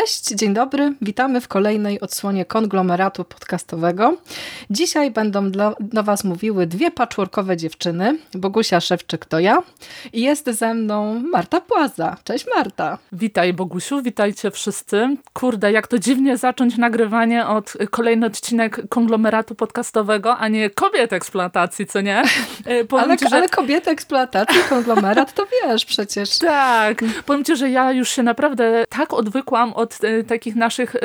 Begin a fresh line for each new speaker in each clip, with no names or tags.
Cześć, dzień dobry, witamy w kolejnej odsłonie konglomeratu podcastowego. Dzisiaj będą dla, do Was mówiły dwie patchworkowe dziewczyny, Bogusia Szewczyk to ja i jest ze mną Marta Płaza. Cześć Marta.
Witaj Bogusiu, witajcie wszyscy. Kurde, jak to dziwnie zacząć nagrywanie od kolejny odcinek konglomeratu podcastowego, a nie kobiet eksploatacji, co nie?
E, ale, ci, że... ale kobiety eksploatacji, konglomerat to wiesz przecież.
Tak, powiem Ci, że ja już się naprawdę tak odwykłam od e, takich naszych, e,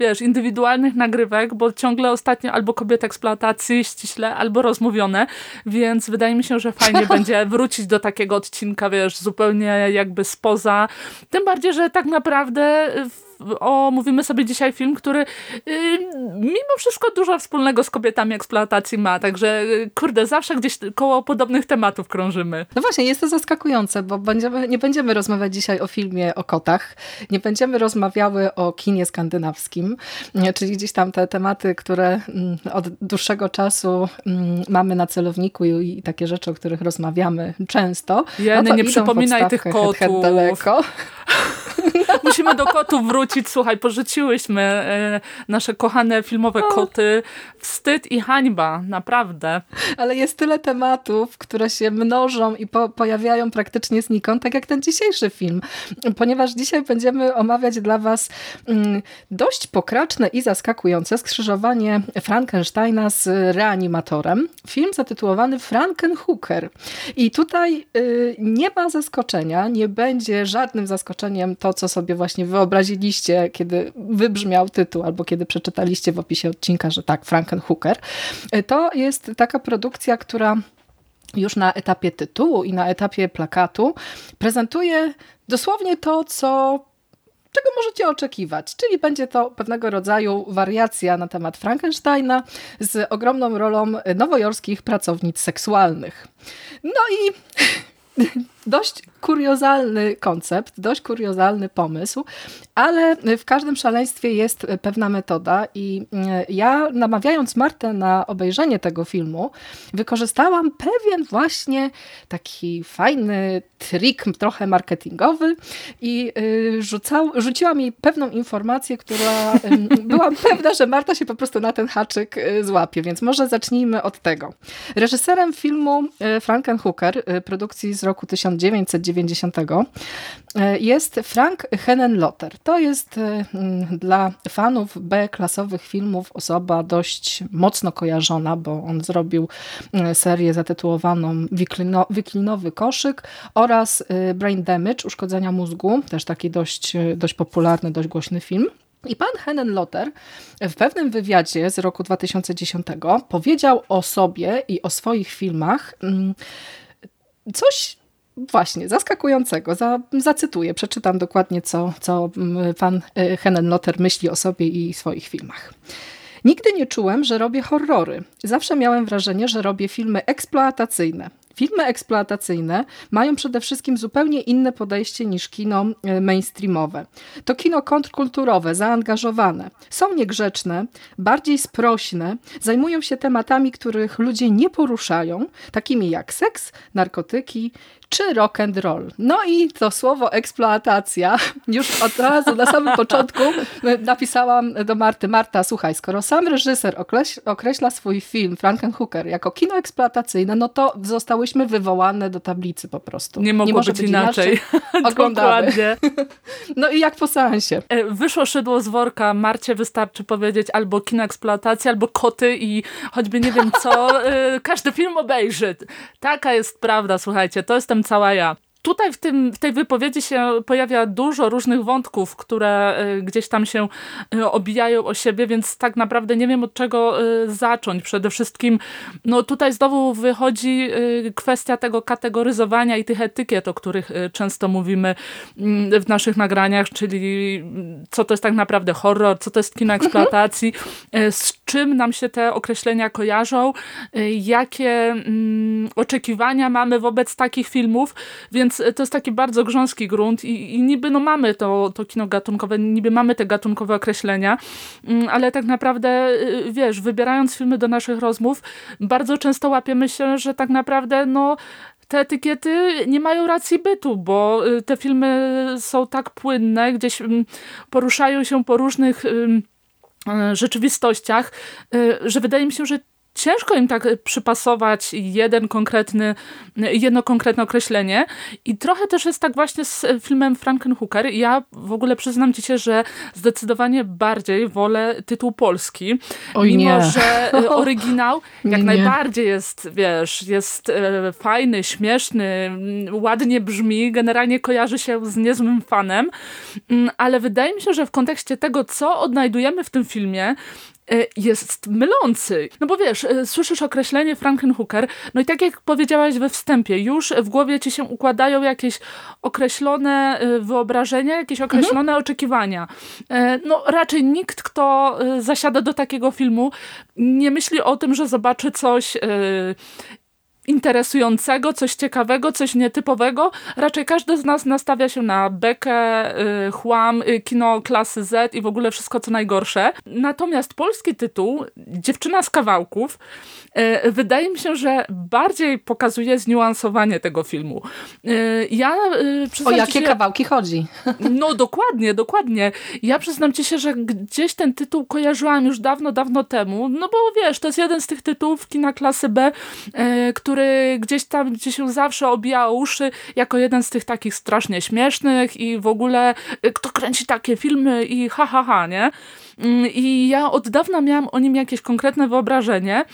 wiesz, indywidualnych nagrywek, bo ciągle ostatnio albo kobiety eksploatacji ściśle, albo rozmówione, więc wydaje mi się, że fajnie będzie wrócić do takiego odcinka, wiesz, zupełnie jakby spoza. Tym bardziej, że tak naprawdę o, mówimy sobie dzisiaj film, który yy, mimo wszystko dużo wspólnego z kobietami eksploatacji ma, także yy, kurde, zawsze gdzieś koło podobnych tematów krążymy.
No właśnie, jest to zaskakujące, bo będziemy, nie będziemy rozmawiać dzisiaj o filmie o kotach, nie będziemy rozmawiały o kinie skandynawskim, czyli gdzieś tam te tematy, które mm, od dłuższego czasu mm, mamy na celowniku i, i takie rzeczy, o których rozmawiamy często.
Jeny, no nie przypominaj tych kotów. Head, head daleko. Musimy do kotów wrócić. Słuchaj, porzuciłyśmy e, nasze kochane filmowe koty. Wstyd i hańba, naprawdę.
Ale jest tyle tematów, które się mnożą i po pojawiają praktycznie znikąd, tak jak ten dzisiejszy film. Ponieważ dzisiaj będziemy omawiać dla was mm, dość pokraczne i zaskakujące skrzyżowanie Frankensteina z reanimatorem. Film zatytułowany Frankenhooker. I tutaj y, nie ma zaskoczenia, nie będzie żadnym zaskoczeniem to, co sobie właśnie wyobraziliście, kiedy wybrzmiał tytuł, albo kiedy przeczytaliście w opisie odcinka, że tak, Frankenhooker. To jest taka produkcja, która już na etapie tytułu i na etapie plakatu prezentuje dosłownie to, co czego możecie oczekiwać. Czyli będzie to pewnego rodzaju wariacja na temat Frankensteina z ogromną rolą nowojorskich pracownic seksualnych. No i dość kuriozalny koncept, dość kuriozalny pomysł, ale w każdym szaleństwie jest pewna metoda i e, ja namawiając Martę na obejrzenie tego filmu, wykorzystałam pewien właśnie taki fajny trik trochę marketingowy i e, rzucał, rzuciłam jej pewną informację, która byłam pewna, że Marta się po prostu na ten haczyk e, złapie, więc może zacznijmy od tego. Reżyserem filmu Frankenhooker, produkcji z roku 1990 jest Frank Henenlotter. To jest mm, dla fanów B-klasowych filmów osoba dość mocno kojarzona, bo on zrobił mm, serię zatytułowaną Wiklinowy koszyk oraz Brain Damage, uszkodzenia mózgu, też taki dość, dość popularny, dość głośny film. I pan Henen Lotter w pewnym wywiadzie z roku 2010 powiedział o sobie i o swoich filmach mm, coś Właśnie, zaskakującego. Za, zacytuję, przeczytam dokładnie, co, co mm, pan e, Henen Lotter myśli o sobie i swoich filmach. Nigdy nie czułem, że robię horrory. Zawsze miałem wrażenie, że robię filmy eksploatacyjne. Filmy eksploatacyjne mają przede wszystkim zupełnie inne podejście niż kino e, mainstreamowe. To kino kontrkulturowe, zaangażowane. Są niegrzeczne, bardziej sprośne, zajmują się tematami, których ludzie nie poruszają, takimi jak seks, narkotyki czy rock and roll. No i to słowo eksploatacja już od razu na samym początku napisałam do Marty. Marta, słuchaj, skoro sam reżyser określa swój film Frankenhooker jako kino eksploatacyjne, no to zostałyśmy wywołane do tablicy po prostu.
Nie mogło Nie może być, być inaczej. inaczej. Oglądamy.
no i jak po seansie.
E, wyszło szydło z worka. Marcie wystarczy powiedzieć albo kino eksploatacja, albo koty i choćby nie wiem co, e, każdy film obejrzy. Taka jest prawda, słuchajcie. To jestem cała ja. Tutaj w, tym, w tej wypowiedzi się pojawia dużo różnych wątków, które y, gdzieś tam się y, obijają o siebie, więc tak naprawdę nie wiem od czego y, zacząć. Przede wszystkim no tutaj znowu wychodzi kwestia tego kategoryzowania i tych etykiet, o których często mówimy mm, w naszych nagraniach, czyli mm, co to jest tak naprawdę horror, co to jest kino eksploatacji, z czym nam się te określenia kojarzą, jakie mm, oczekiwania mamy wobec takich filmów, więc więc e, to jest taki bardzo grząski grunt i, i niby no mamy to, to kino gatunkowe, niby mamy te gatunkowe określenia, mm, ale tak naprawdę, e, wiesz, wybierając filmy do naszych rozmów, bardzo często łapiemy się, że tak naprawdę no te etykiety nie mają racji bytu, bo y, te filmy są tak płynne, gdzieś mm, poruszają się po różnych y, rzeczywistościach, że wydaje mi się, że ciężko im tak przypasować jeden konkretny, jedno konkretne określenie i trochę też jest tak właśnie z filmem Frankenhooker. Ja w ogóle przyznam ci się, że zdecydowanie bardziej wolę tytuł polski, Oj, mimo nie. że oryginał jak nie, najbardziej jest, wiesz, jest fajny, śmieszny, ładnie brzmi, generalnie kojarzy się z niezłym fanem, mm, ale wydaje mi się, że w kontekście tego, co odnajdujemy w tym filmie, jest mylący. No bo wiesz, e, słyszysz określenie Frankenhooker, no i tak jak powiedziałaś we wstępie, już w głowie ci się układają jakieś określone e, wyobrażenia, jakieś mhm. określone mhm. oczekiwania. No raczej nikt, kto zasiada do takiego filmu, nie myśli o tym, że zobaczy coś interesującego, coś ciekawego, coś nietypowego. Raczej każdy z nas nastawia się na bekę, y, chłam, y, kino klasy Z i w ogóle wszystko co najgorsze. Natomiast polski tytuł, Dziewczyna z kawałków, y, wydaje mi się, że bardziej pokazuje zniuansowanie tego filmu. Ja
O jakie się, kawałki chodzi?
No dokładnie, dokładnie. Ja przyznam ci się, że gdzieś ten tytuł kojarzyłam już dawno, dawno temu, no bo wiesz, to jest jeden z tych tytułów kina klasy B, który który gdzieś tam gdzie się zawsze obija uszy jako jeden z tych takich strasznie śmiesznych i w ogóle y, kto kręci takie filmy i ha, ha, ha, nie? Mm, I ja od dawna miałam o nim jakieś konkretne wyobrażenie,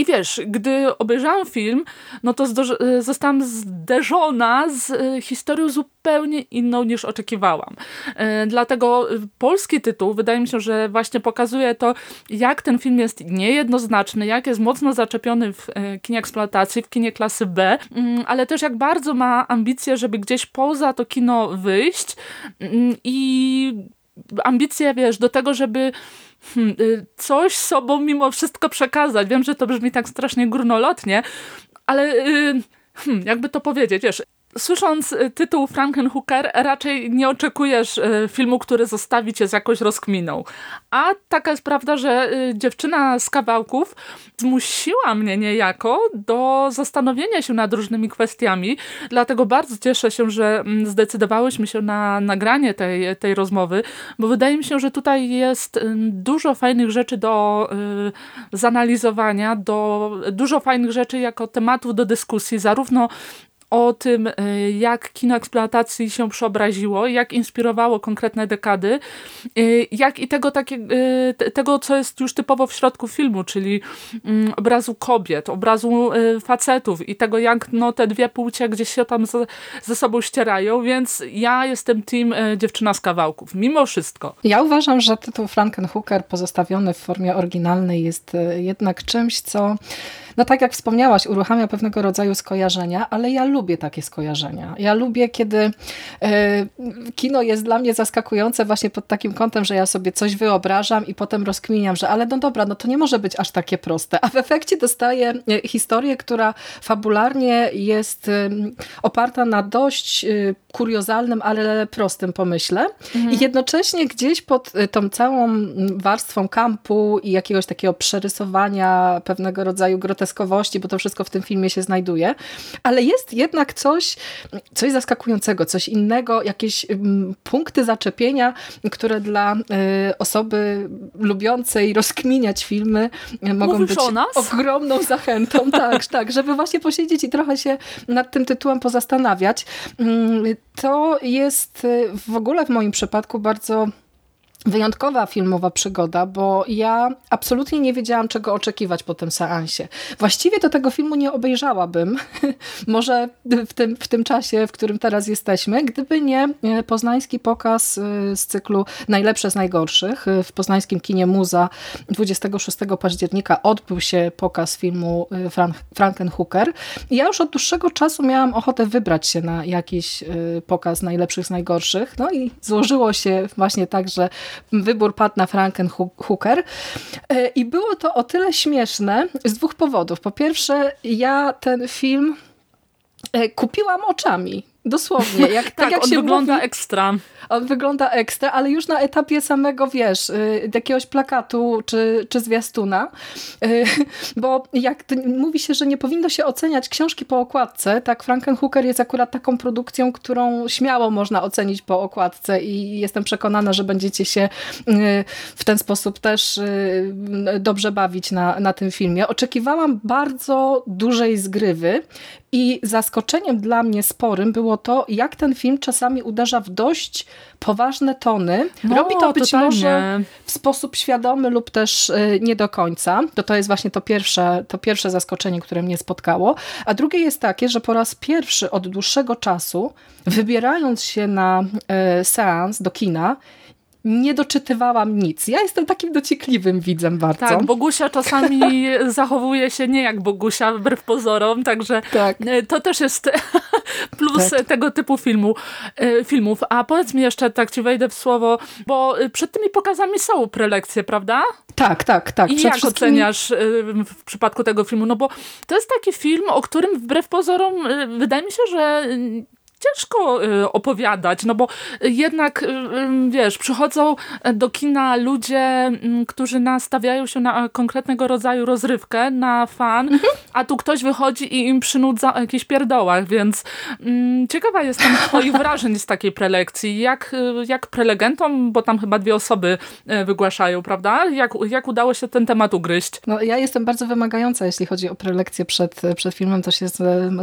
i wiesz, gdy obejrzałam film, no to e, zostałam zderzona z e, historią zupełnie inną niż oczekiwałam. E, dlatego polski tytuł wydaje mi się, że właśnie pokazuje to, jak ten film jest niejednoznaczny, jak jest mocno zaczepiony w kinie eksploatacji, w kinie klasy B, mm, ale też jak bardzo ma ambicje, żeby gdzieś poza to kino wyjść mm, i ambicje, wiesz, do tego, żeby Hmm, y, coś sobą mimo wszystko przekazać. Wiem, że to brzmi tak strasznie górnolotnie, ale y, hmm, jakby to powiedzieć, wiesz, Słysząc y, tytuł Frankenhooker, raczej nie oczekujesz y, filmu, który zostawi cię z jakąś rozkminą. A taka jest prawda, że y, dziewczyna z kawałków zmusiła mnie niejako do zastanowienia się nad różnymi kwestiami. Dlatego bardzo cieszę się, że mm, zdecydowałyśmy się na nagranie tej, tej rozmowy, bo wydaje mi się, że tutaj jest dużo fajnych rzeczy do zanalizowania, do, dużo fajnych rzeczy jako tematów do dyskusji, zarówno o tym, e, jak kino eksploatacji się przeobraziło, jak inspirowało konkretne dekady, e, jak i tego, takie, e, tego co jest już typowo w środku filmu, czyli mm, obrazu kobiet, obrazu facetów i tego, jak no, te dwie płcie gdzieś się tam ze, ze sobą ścierają, więc ja jestem team dziewczyna z kawałków, mimo wszystko.
Ja uważam, że tytuł Frankenhooker pozostawiony w formie oryginalnej jest jednak czymś, co no tak jak wspomniałaś, uruchamia pewnego rodzaju skojarzenia, ale ja lubię takie skojarzenia. Ja lubię, kiedy e, kino jest dla mnie zaskakujące właśnie pod takim kątem, że ja sobie coś wyobrażam i potem rozkminiam, że ale no dobra, no to nie może być aż takie proste. A w efekcie dostaję e, historię, która fabularnie jest e, oparta na dość kuriozalnym, ale prostym pomyśle mhm. i jednocześnie gdzieś pod tą całą warstwą kampu i jakiegoś takiego przerysowania pewnego rodzaju groteskowego groteskowości, bo to wszystko w tym filmie się znajduje, ale jest jednak coś, coś zaskakującego, coś innego, jakieś mm, punkty zaczepienia, które dla y, osoby lubiącej rozkminiać filmy y, mogą
Mówisz
być ogromną zachętą, tak, tak, żeby właśnie posiedzieć i trochę się nad tym tytułem pozastanawiać. Mm, to jest y, w ogóle w moim przypadku bardzo wyjątkowa filmowa przygoda, bo ja absolutnie nie wiedziałam, czego oczekiwać po tym seansie. Właściwie to tego filmu nie obejrzałabym, może w tym, w tym czasie, w którym teraz jesteśmy, gdyby nie e, poznański pokaz e, z cyklu Najlepsze z najgorszych. E, w poznańskim kinie Muza 26 października odbył się pokaz filmu Frank Frankenhooker. Ja już od dłuższego czasu miałam ochotę wybrać się na jakiś pokaz Najlepszych z najgorszych. No i złożyło się właśnie tak, że wybór padł na Frankenhooker. E, I było to o tyle śmieszne z dwóch powodów. Po pierwsze, ja ten film e, kupiłam oczami dosłownie. Jak, tak,
tak
jak
on
się
wygląda
mówi,
ekstra.
On wygląda ekstra, ale już na etapie samego, wiesz, y, jakiegoś plakatu czy, czy zwiastuna. Y, bo jak mówi się, że nie powinno się oceniać książki po okładce, tak Frankenhooker jest akurat taką produkcją, którą śmiało można ocenić po okładce i jestem przekonana, że będziecie się y, w ten sposób też dobrze bawić na, na tym filmie. Oczekiwałam bardzo dużej zgrywy i zaskoczeniem dla mnie sporym było to, jak ten film czasami uderza w dość poważne tony. No, Robi to być totalnie. może w sposób świadomy lub też y, nie do końca. To, to jest właśnie to pierwsze, to pierwsze zaskoczenie, które mnie spotkało. A drugie jest takie, że po raz pierwszy od dłuższego czasu, wybierając się na y, seans do kina, nie doczytywałam nic. Ja jestem takim dociekliwym widzem bardzo.
Tak, Bogusia czasami zachowuje się nie jak Bogusia, wbrew pozorom, także tak. E, to też jest plus tak. tego typu filmu, e, filmów. A powiedz mi jeszcze, tak ci wejdę w słowo, bo przed tymi pokazami są prelekcje, prawda?
Tak, tak, tak.
I Przed jak wszystkim... oceniasz w przypadku tego filmu? No bo to jest taki film, o którym wbrew pozorom wydaje mi się, że ciężko y, opowiadać, no bo jednak, y, y, wiesz, przychodzą do kina ludzie, mm, którzy nastawiają się na konkretnego rodzaju rozrywkę, na fan, mhm. a tu ktoś wychodzi i im przynudza o jakichś pierdołach, więc mm, ciekawa jestem twoich wrażeń z takiej prelekcji. Jak, jak prelegentom, bo tam chyba dwie osoby wygłaszają, prawda? Jak, jak udało się ten temat ugryźć?
No, ja jestem bardzo wymagająca, jeśli chodzi o prelekcję przed, przed filmem. To się z,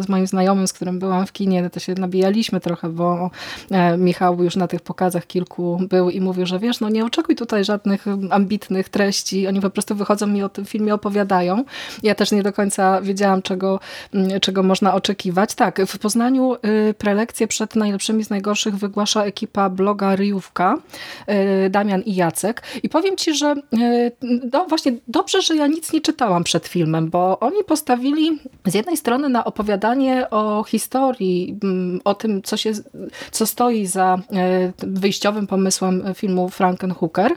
z moim znajomym, z którym byłam w kinie, to się nabija rozmawialiśmy trochę, bo e, Michał już na tych pokazach kilku był i mówił, że wiesz, no nie oczekuj tutaj żadnych ambitnych treści, oni po prostu wychodzą mi o tym filmie opowiadają. Ja też nie do końca wiedziałam, czego, czego można oczekiwać. Tak, w Poznaniu y, prelekcje przed najlepszymi z najgorszych wygłasza ekipa bloga Ryjówka, y, Damian i Jacek. I powiem ci, że y, no właśnie dobrze, że ja nic nie czytałam przed filmem, bo oni postawili z jednej strony na opowiadanie o historii, o tym, co, się, co stoi za e, wyjściowym pomysłem filmu Frankenhooker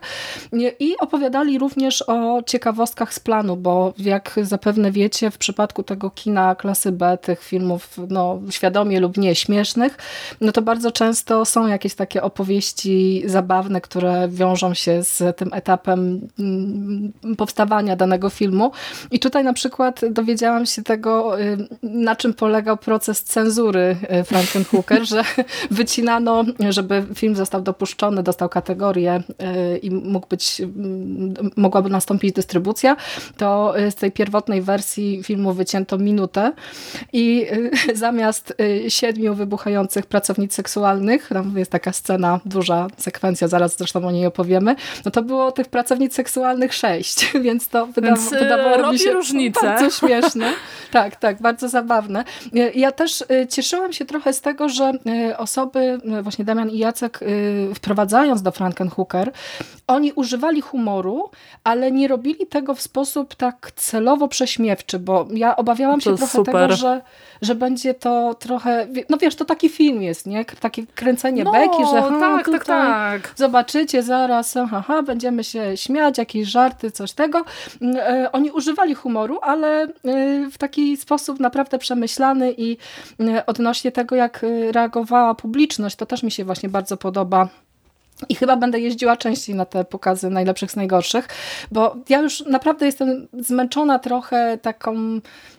i opowiadali również o ciekawostkach z planu, bo jak zapewne wiecie, w przypadku tego kina klasy B, tych filmów no, świadomie lub nie śmiesznych, no to bardzo często są jakieś takie opowieści zabawne, które wiążą się z tym etapem mm, powstawania danego filmu. I tutaj na przykład dowiedziałam się tego, y, na czym polegał proces cenzury y, Że wycinano, żeby film został dopuszczony, dostał kategorię y, i mógł być, mm, mogłaby nastąpić dystrybucja, to z tej pierwotnej wersji filmu wycięto minutę i y, zamiast y, siedmiu wybuchających pracownic seksualnych, tam jest taka scena, duża sekwencja, zaraz zresztą o niej opowiemy, no to było tych pracownic seksualnych sześć, więc to wydawa więc, wydawało mi się
różnicę.
bardzo śmieszne. Tak, tak, bardzo zabawne. Ja też cieszyłam się trochę z tego, tego, że y, osoby, y, właśnie Damian i Jacek, y, wprowadzając do Frankenhooker, oni używali humoru, ale nie robili tego w sposób tak celowo prześmiewczy, bo ja obawiałam się trochę super. tego, że, że będzie to trochę, no wiesz, to taki film jest, nie? Takie kręcenie no, beki, że ha, tak, tak, tak. zobaczycie zaraz, haha, będziemy się śmiać, jakieś żarty, coś tego. Oni używali humoru, ale w taki sposób naprawdę przemyślany i odnośnie tego, jak reagowała publiczność, to też mi się właśnie bardzo podoba i chyba będę jeździła częściej na te pokazy najlepszych z najgorszych, bo ja już naprawdę jestem zmęczona trochę taką,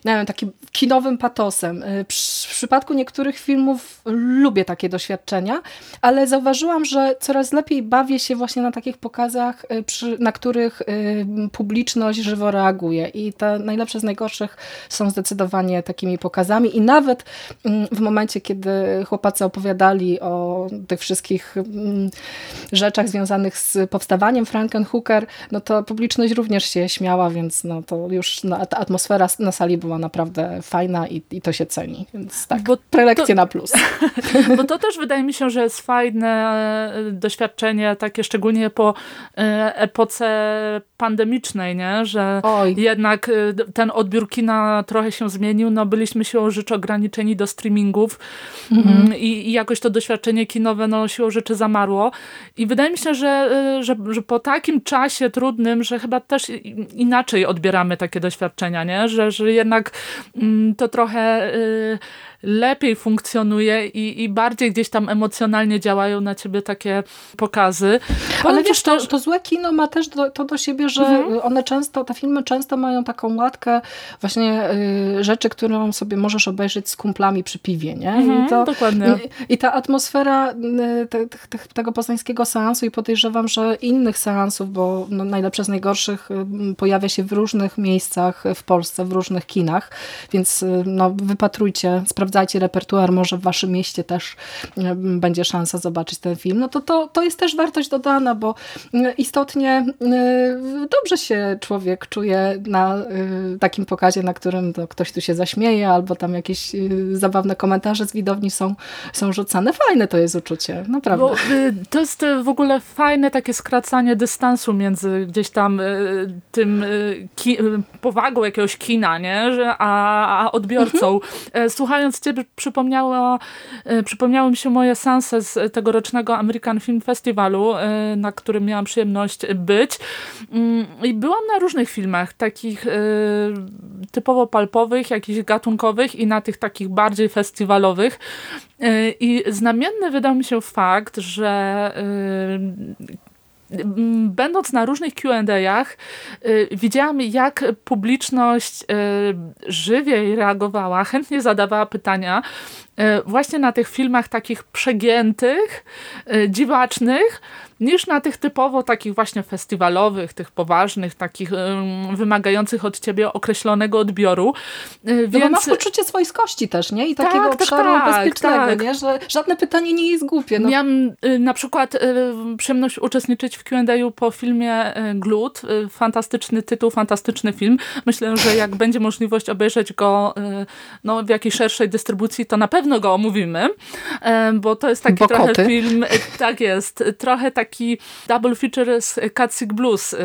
nie wiem, takim kinowym patosem. Y, w przypadku niektórych filmów lubię takie doświadczenia, ale zauważyłam, że coraz lepiej bawię się właśnie na takich pokazach, y, na których y, publiczność żywo reaguje. I te najlepsze z najgorszych są zdecydowanie takimi pokazami. I nawet mm, w momencie, kiedy chłopacy opowiadali o tych wszystkich mm, rzeczach związanych z powstawaniem Frankenhooker, no to publiczność również się śmiała, więc no to już no, ta atmosfera na sali była naprawdę fajna i, i to się ceni. Więc tak, bo prelekcje to, na plus.
Bo to też wydaje mi się, że jest fajne e, doświadczenie, takie szczególnie po e, epoce pandemicznej, nie? że Oj. jednak e, ten odbiór kina trochę się zmienił, no byliśmy siłą rzeczy ograniczeni do streamingów mhm. Mm, i, i jakoś to doświadczenie kinowe no, siłą rzeczy zamarło i wydaje mi się, że, y, że, że po takim czasie trudnym, że chyba też inaczej odbieramy takie doświadczenia, nie? Że, że jednak mm, to trochę y, lepiej funkcjonuje i, i bardziej gdzieś tam emocjonalnie działają na ciebie takie pokazy.
Ale wiesz, to, to złe kino ma też do, to do siebie, że mhm. one często, te filmy często mają taką łatkę właśnie y, rzeczy, którą sobie możesz obejrzeć z kumplami przy piwie, nie?
Mhm, I to, dokładnie.
I, I, ta atmosfera y, te, te, tego poznańskiego seansu i podejrzewam, że innych seansów, bo no, najlepsze z najgorszych y, pojawia się w różnych miejscach w Polsce, w różnych kinach, więc y, no, wypatrujcie, sprawdzajcie repertuar, może w waszym mieście też y, będzie szansa zobaczyć ten film. No to, to, to jest też wartość dodana, bo istotnie dobrze się człowiek czuje na takim pokazie, na którym ktoś tu się zaśmieje, albo tam jakieś zabawne komentarze z widowni są, są rzucane. Fajne to jest uczucie, naprawdę. Bo,
to jest w ogóle fajne takie skracanie dystansu między gdzieś tam tym ki powagą jakiegoś kina, nie? Że, a, a odbiorcą. Mhm. Słuchając ciebie przypomniała, e, przypomniały mi się moje sanse z tegorocznego American Film Festiwalu, e, na którym miałam przyjemność być. Mm, I byłam na różnych filmach, takich typowo palpowych, jakichś gatunkowych i na tych takich bardziej festiwalowych. I znamienny wydał mi się fakt, że będąc na różnych Q&A'ach y, widziałam jak publiczność y, żywiej reagowała, chętnie zadawała pytania właśnie na tych filmach takich przegiętych, dziwacznych, niż na tych typowo takich właśnie festiwalowych, tych poważnych, takich wymagających od ciebie określonego odbioru.
Więc... No bo masz poczucie swojskości też, nie? I tak, takiego tak, obszaru tak, bezpiecznego, tak. nie? Że żadne pytanie nie jest głupie.
No. Miałam y, na przykład y, przyjemność uczestniczyć w Q&A po filmie y, Glut. Fantastyczny tytuł, fantastyczny film. Myślę, że jak będzie możliwość obejrzeć go no, w jakiejś szerszej dystrybucji, to na pewno go omówimy, bo to jest taki bo trochę koty. film, tak jest, trochę tak taki double feature z Catsick Blues y,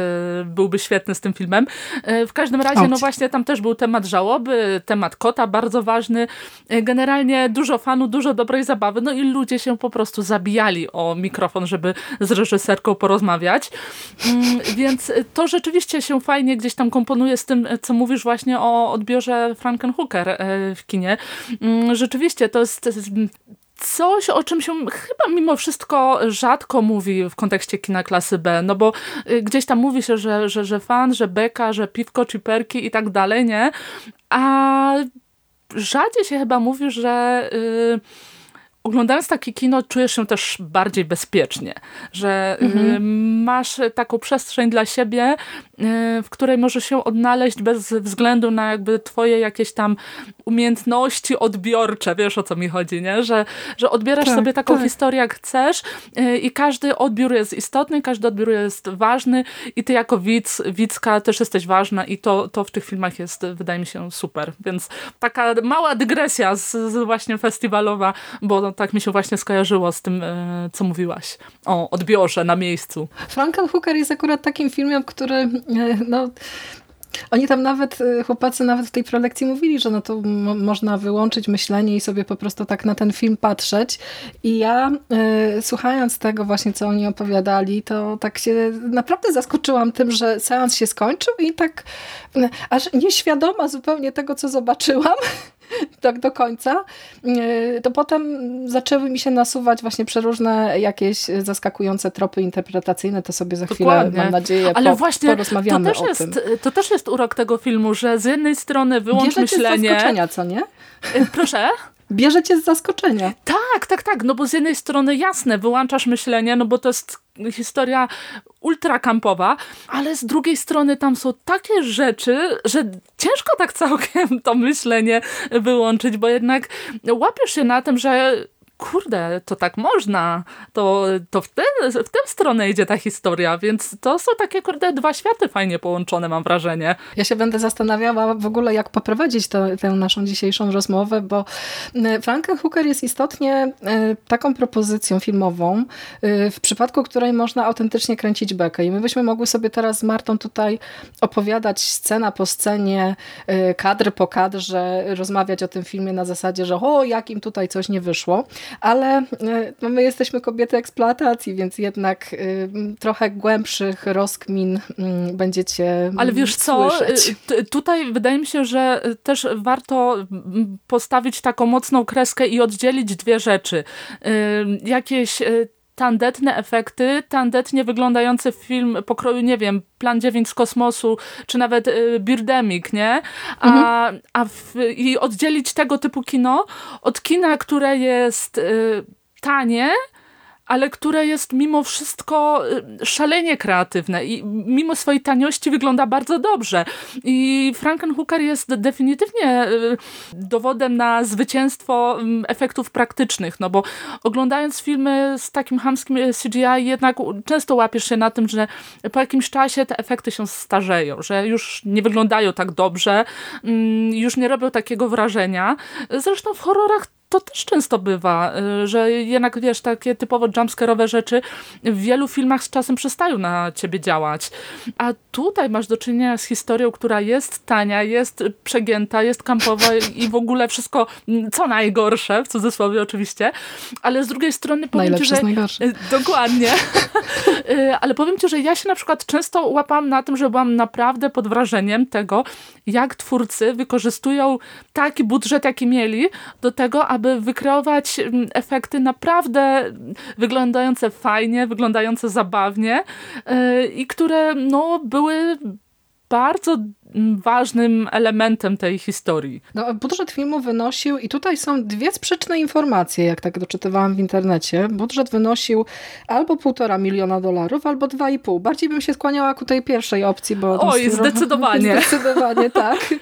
byłby świetny z tym filmem. Y, w każdym razie, no właśnie tam też był temat żałoby, temat kota bardzo ważny. Generalnie dużo fanu, dużo dobrej zabawy, no i ludzie się po prostu zabijali o mikrofon, żeby z reżyserką porozmawiać. Mm, więc to rzeczywiście się fajnie gdzieś tam komponuje z tym, co mówisz właśnie o odbiorze Frankenhooker w kinie. Mm, rzeczywiście to jest coś, o czym się chyba mimo wszystko rzadko mówi w kontekście kina klasy B, no bo y, gdzieś tam mówi się, że, że, że fan, że beka, że piwko, chiperki i tak dalej, nie? A rzadziej się chyba mówi, że... Yy, oglądając takie kino czujesz się też bardziej bezpiecznie, że y, mhm. masz taką przestrzeń dla siebie, y, w której możesz się odnaleźć bez względu na jakby twoje jakieś tam umiejętności odbiorcze, wiesz o co mi chodzi, nie? Że, że odbierasz tak, sobie taką tak. historię jak chcesz y, i każdy odbiór jest istotny, każdy odbiór jest ważny i ty jako widz, widzka też jesteś ważna i to, to w tych filmach jest, wydaje mi się, super. Więc taka mała dygresja z, z właśnie festiwalowa, bo tak mi się właśnie skojarzyło z tym, e, co mówiłaś o odbiorze na miejscu.
Frankenhooker jest akurat takim filmem, który e, no, oni tam nawet, e, chłopacy nawet w tej prelekcji mówili, że no to można wyłączyć myślenie i sobie po prostu tak na ten film patrzeć. I ja y, słuchając tego właśnie, co oni opowiadali, to tak się naprawdę zaskoczyłam tym, że seans się skończył i tak y, aż nieświadoma zupełnie tego, co zobaczyłam, tak do końca, e, to potem zaczęły mi się nasuwać właśnie przeróżne jakieś zaskakujące tropy interpretacyjne, to sobie za Dokładnie. chwilę, mam nadzieję, Ale po, właśnie porozmawiamy
to też
o
jest,
tym.
To też jest urok tego filmu, że z jednej strony wyłącz Bierze myślenie...
zaskoczenia, co nie?
E, proszę?
Bierze cię z zaskoczenia.
Tak, tak, tak, no bo z jednej strony jasne, wyłączasz myślenie, no bo to jest historia ultrakampowa, ale z drugiej strony tam są takie rzeczy, że ciężko tak całkiem to myślenie wyłączyć, bo jednak łapiesz się na tym, że kurde, to tak można, to, to w, tę, w tę stronę idzie ta historia, więc to są takie, kurde, dwa światy fajnie połączone, mam wrażenie.
Ja się będę zastanawiała w ogóle, jak poprowadzić to, tę naszą dzisiejszą rozmowę, bo e, Frankenhooker jest istotnie e, taką propozycją filmową, e, w przypadku której można autentycznie kręcić bekę i my byśmy mogły sobie teraz z Martą tutaj opowiadać scena po scenie, kadr po kadrze, rozmawiać o tym filmie na zasadzie, że o, jak im tutaj coś nie wyszło. Ale no my jesteśmy kobiety eksploatacji, więc jednak trochę głębszych rozkmin mm, będziecie
Ale wiesz co, tutaj wydaje mi się, że też warto postawić taką mocną kreskę i oddzielić dwie rzeczy. Jakieś tandetne efekty, tandetnie wyglądający film pokroju, nie wiem, Plan 9 z kosmosu, czy nawet y, Birdemic, nie? A, mhm. a w, I oddzielić tego typu kino od kina, które jest y, tanie, ale które jest mimo wszystko y, szalenie kreatywne i mimo swojej taniości wygląda bardzo dobrze. I Frankenhooker jest definitywnie y, dowodem na zwycięstwo mm, efektów praktycznych, no bo oglądając filmy z takim hamskim y, CGI jednak często łapiesz się na tym, że po jakimś czasie te efekty się starzeją, że już nie wyglądają tak dobrze, mm, już nie robią takiego wrażenia. Zresztą w horrorach to też często bywa, y, że jednak wiesz, takie typowo jumpscare'owe rzeczy w wielu filmach z czasem przestają na ciebie działać. A tutaj masz do czynienia z historią, która jest tania, jest przegięta, jest kampowa i w ogóle wszystko mm, co najgorsze, w cudzysłowie oczywiście, ale z drugiej strony powiem
Najlepsze
ci, że... Y, dokładnie. Y, ale powiem ci, że ja się na przykład często łapam na tym, że byłam naprawdę pod wrażeniem tego, jak twórcy wykorzystują taki budżet, jaki mieli do tego, aby wykreować mm, efekty naprawdę wyglądające fajnie, wyglądające zabawnie yy, i które no, były bardzo ważnym elementem tej historii.
No, budżet filmu wynosił, i tutaj są dwie sprzeczne informacje, jak tak doczytywałam w internecie. Budżet wynosił albo półtora miliona dolarów, albo dwa i pół. Bardziej bym się skłaniała ku tej pierwszej opcji, bo...
Oj, zdecydowanie.
Zdecydowanie, tak.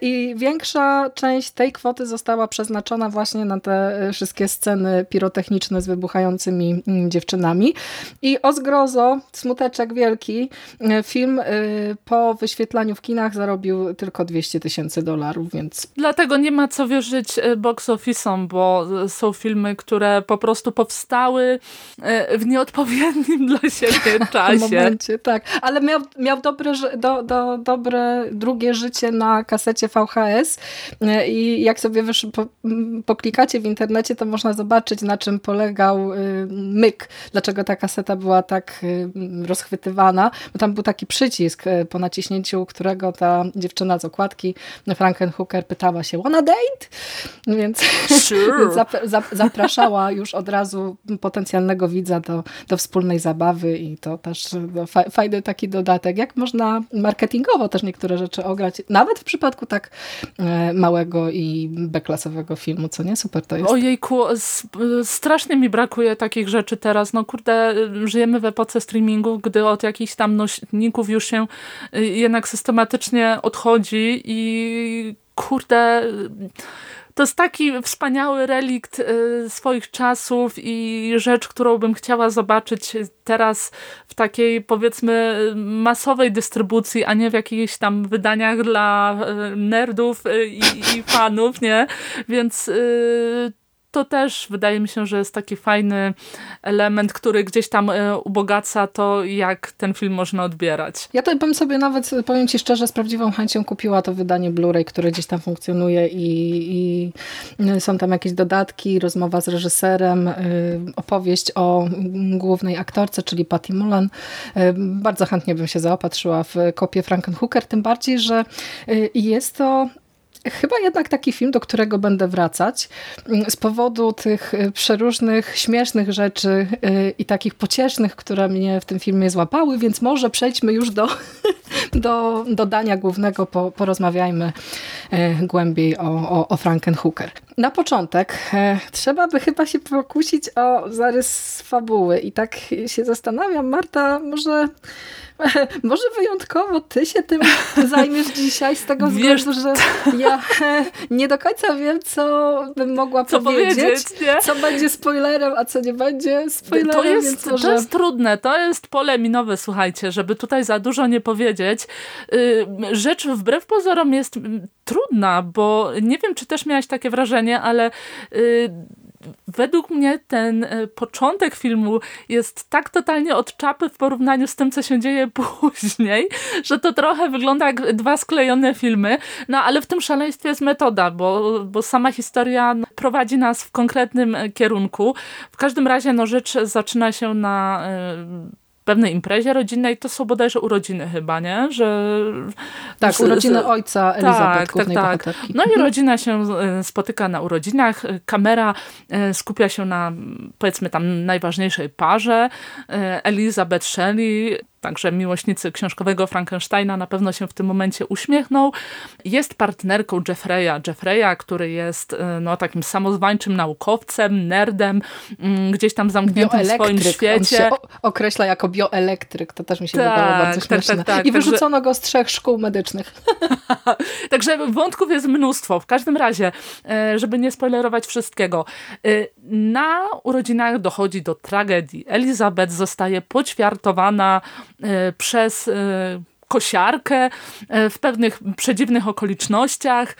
I większa część tej kwoty została przeznaczona właśnie na te wszystkie sceny pirotechniczne z wybuchającymi mm, dziewczynami. I o zgrozo, smuteczek wielki, film e, po wyświetlaniu w kinach zarobił tylko 200 tysięcy dolarów, więc...
Dlatego nie ma co wierzyć e, box office'om, bo są filmy, które po prostu powstały e, w nieodpowiednim dla siebie czasie.
momencie, tak. Ale miał, miał dobre, do, do, dobre drugie życie na kasecie VHS e, i jak sobie wiesz, po, poklikacie w internecie, to można zobaczyć, na czym polegał myk, dlaczego ta kaseta była tak rozchwytywana, bo tam był taki przycisk po naciśnięciu, którego ta dziewczyna z okładki Frankenhooker pytała się, wanna date? Więc,
sure.
zap, zapraszała już od razu potencjalnego widza do, do wspólnej zabawy i to też no, fajny taki dodatek. Jak można marketingowo też niektóre rzeczy ograć, nawet w przypadku tak e, małego i beklasowego filmu, co nie? Super to jest.
Ojejku, strasznie mi brakuje takich rzeczy teraz. No kurde, żyjemy w epoce streamingu, gdy od jakichś tam nośników już się y, jednak systematycznie odchodzi i kurde to jest taki wspaniały relikt y, swoich czasów i rzecz, którą bym chciała zobaczyć teraz w takiej powiedzmy masowej dystrybucji, a nie w jakichś tam wydaniach dla y, nerdów y, i, i fanów, nie? Więc to też wydaje mi się, że jest taki fajny element, który gdzieś tam e, ubogaca to, jak ten film można odbierać.
Ja to bym sobie nawet, powiem Ci szczerze, z prawdziwą chęcią kupiła to wydanie Blu-ray, które gdzieś tam funkcjonuje i, i, są tam jakieś dodatki, rozmowa z reżyserem, opowieść o głównej aktorce, czyli Patty Mullen. Y, bardzo chętnie bym się zaopatrzyła w kopię Frankenhooker, tym bardziej, że jest to Chyba jednak taki film, do którego będę wracać mm, z powodu tych y, przeróżnych, śmiesznych rzeczy y, i takich pociesznych, które mnie w tym filmie złapały, więc może przejdźmy już do, do, do dania głównego, po, porozmawiajmy y, głębiej o, o, o Frankenhooker. Na początek trzeba by chyba się pokusić o zarys fabuły i tak się zastanawiam, Marta, może Może wyjątkowo ty się tym zajmiesz dzisiaj z tego Wiesz, względu, że ja nie do końca wiem, co bym mogła co powiedzieć, powiedzieć co będzie spoilerem, a co nie będzie spoilerem.
To jest, może... to jest trudne, to jest pole minowe, słuchajcie, żeby tutaj za dużo nie powiedzieć. Y, rzecz wbrew pozorom jest trudna, bo nie wiem, czy też miałaś takie wrażenie, ale y, według mnie ten e, początek filmu jest tak totalnie od czapy w porównaniu z tym, co się dzieje później, że to trochę wygląda jak dwa sklejone filmy, no ale w tym szaleństwie jest metoda, bo, bo sama historia prowadzi nas w konkretnym kierunku. W każdym razie no, rzecz zaczyna się na pewnej imprezie rodzinnej, to są bodajże urodziny chyba, nie? Że,
tak, z, urodziny ojca Elizabeth, tak, tak, tak.
No i rodzina się e, spotyka na urodzinach, kamera e, skupia się na powiedzmy tam najważniejszej parze, e, Elizabeth Shelley, Także miłośnicy książkowego Frankensteina na pewno się w tym momencie uśmiechną. Jest partnerką Jeffreya. Jeffreya, który jest e, no, takim samozwańczym naukowcem, nerdem, mm, gdzieś tam zamkniętym w swoim świecie.
Określa jako bioelektryk. To też mi się tak, wydawało bardzo tak, tak śmieszne. Tak, tak, I wyrzucono Także... go z trzech szkół medycznych.
Także wątków jest mnóstwo. W każdym razie, e, żeby nie spoilerować wszystkiego, e, na urodzinach dochodzi do tragedii. Elizabeth zostaje poćwiartowana przez e, kosiarkę e, w pewnych przedziwnych okolicznościach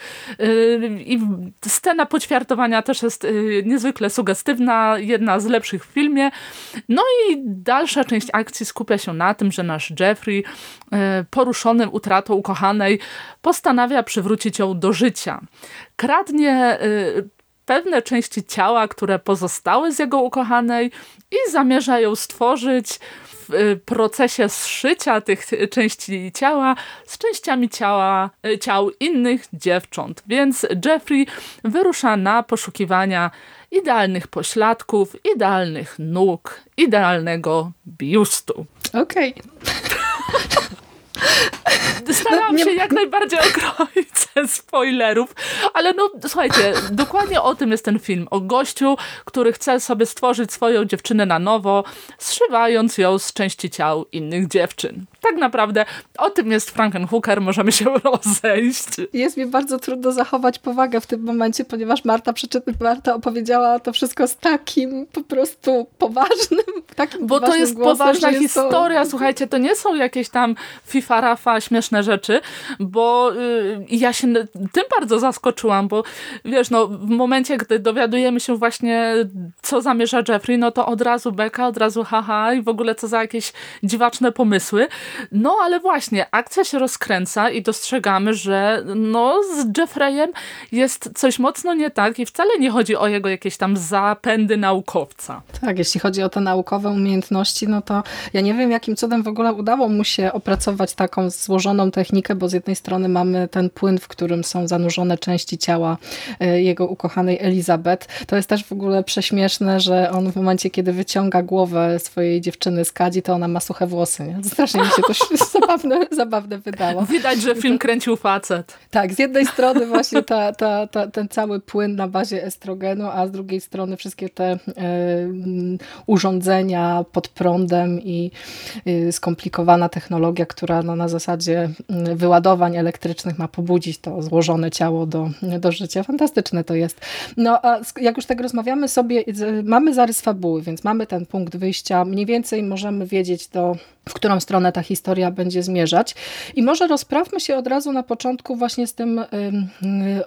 i scena poćwiartowania też jest niezwykle sugestywna, jedna z lepszych w filmie. No i dalsza część akcji skupia się na tym, że nasz Jeffrey poruszony utratą ukochanej postanawia przywrócić ją do życia. Kradnie pewne części ciała, które pozostały z jego ukochanej i zamierza ją stworzyć w procesie zszycia tych części ciała z częściami ciała, ciał innych dziewcząt. Więc Jeffrey wyrusza na poszukiwania idealnych pośladków, idealnych nóg, idealnego biustu.
Okej. Okay.
Starałam się jak najbardziej okroić ze spoilerów, ale no słuchajcie, dokładnie o tym jest ten film. O gościu, który chce sobie stworzyć swoją dziewczynę na nowo, zszywając ją z części ciał innych dziewczyn. Tak naprawdę o tym jest Frankenhooker, możemy się rozejść.
Jest mi bardzo trudno zachować powagę w tym momencie, ponieważ Marta, Marta opowiedziała to wszystko z takim po prostu poważnym, takim
Bo
to
jest
głosem,
poważna historia, to... słuchajcie, to nie są jakieś tam FIFA, Rafa, śmieszne rzeczy, bo y, ja się tym bardzo zaskoczyłam, bo wiesz, no w momencie, gdy dowiadujemy się właśnie, co zamierza Jeffrey, no to od razu beka, od razu haha i w ogóle co za jakieś dziwaczne pomysły. No ale właśnie, akcja się rozkręca i dostrzegamy, że no z Jeffreyem jest coś mocno nie tak i wcale nie chodzi o jego jakieś tam zapędy naukowca.
Tak, jeśli chodzi o te naukowe umiejętności, no to ja nie wiem jakim cudem w ogóle udało mu się opracować taką złożoną technikę, bo z jednej strony mamy ten płyn, w którym są zanurzone części ciała e, jego ukochanej Elizabeth. To jest też w ogóle prześmieszne, że on w momencie, kiedy wyciąga głowę swojej dziewczyny z kadzi, to ona ma suche włosy. Nie? Strasznie mi się to zabawne, zabawne wydało.
Widać, że film kręcił facet.
Tak, z jednej strony właśnie ta, ta, ta, ten cały płyn na bazie estrogenu, a z drugiej strony wszystkie te y, urządzenia pod prądem i y, skomplikowana technologia, która no, na zasadzie wyładowań elektrycznych ma pobudzić to złożone ciało do, do życia. Fantastyczne to jest. No a jak już tak rozmawiamy sobie, mamy zarys fabuły, więc mamy ten punkt wyjścia. Mniej więcej możemy wiedzieć do w którą stronę ta historia będzie zmierzać. I może rozprawmy się od razu na początku właśnie z tym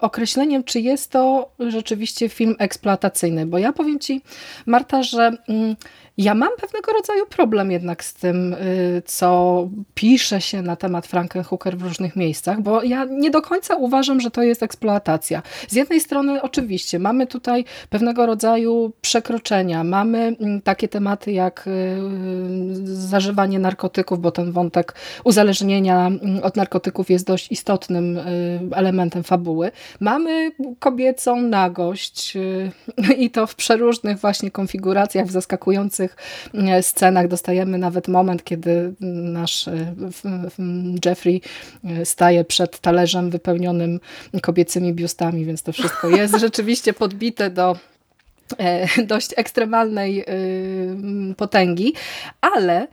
określeniem, czy jest to rzeczywiście film eksploatacyjny. Bo ja powiem Ci, Marta, że ja mam pewnego rodzaju problem jednak z tym, y, co pisze się na temat Frankenhooker w różnych miejscach, bo ja nie do końca uważam, że to jest eksploatacja. Z jednej strony oczywiście mamy tutaj pewnego rodzaju przekroczenia, mamy mm, takie tematy jak y, zażywanie narkotyków, bo ten wątek uzależnienia mm, od narkotyków jest dość istotnym y, elementem fabuły. Mamy kobiecą nagość i to w przeróżnych właśnie konfiguracjach, w zaskakujących E, scenach. Dostajemy nawet moment, kiedy nasz e, Jeffrey e, staje przed talerzem wypełnionym kobiecymi biustami, więc to wszystko jest rzeczywiście podbite do dość ekstremalnej y, potęgi, ale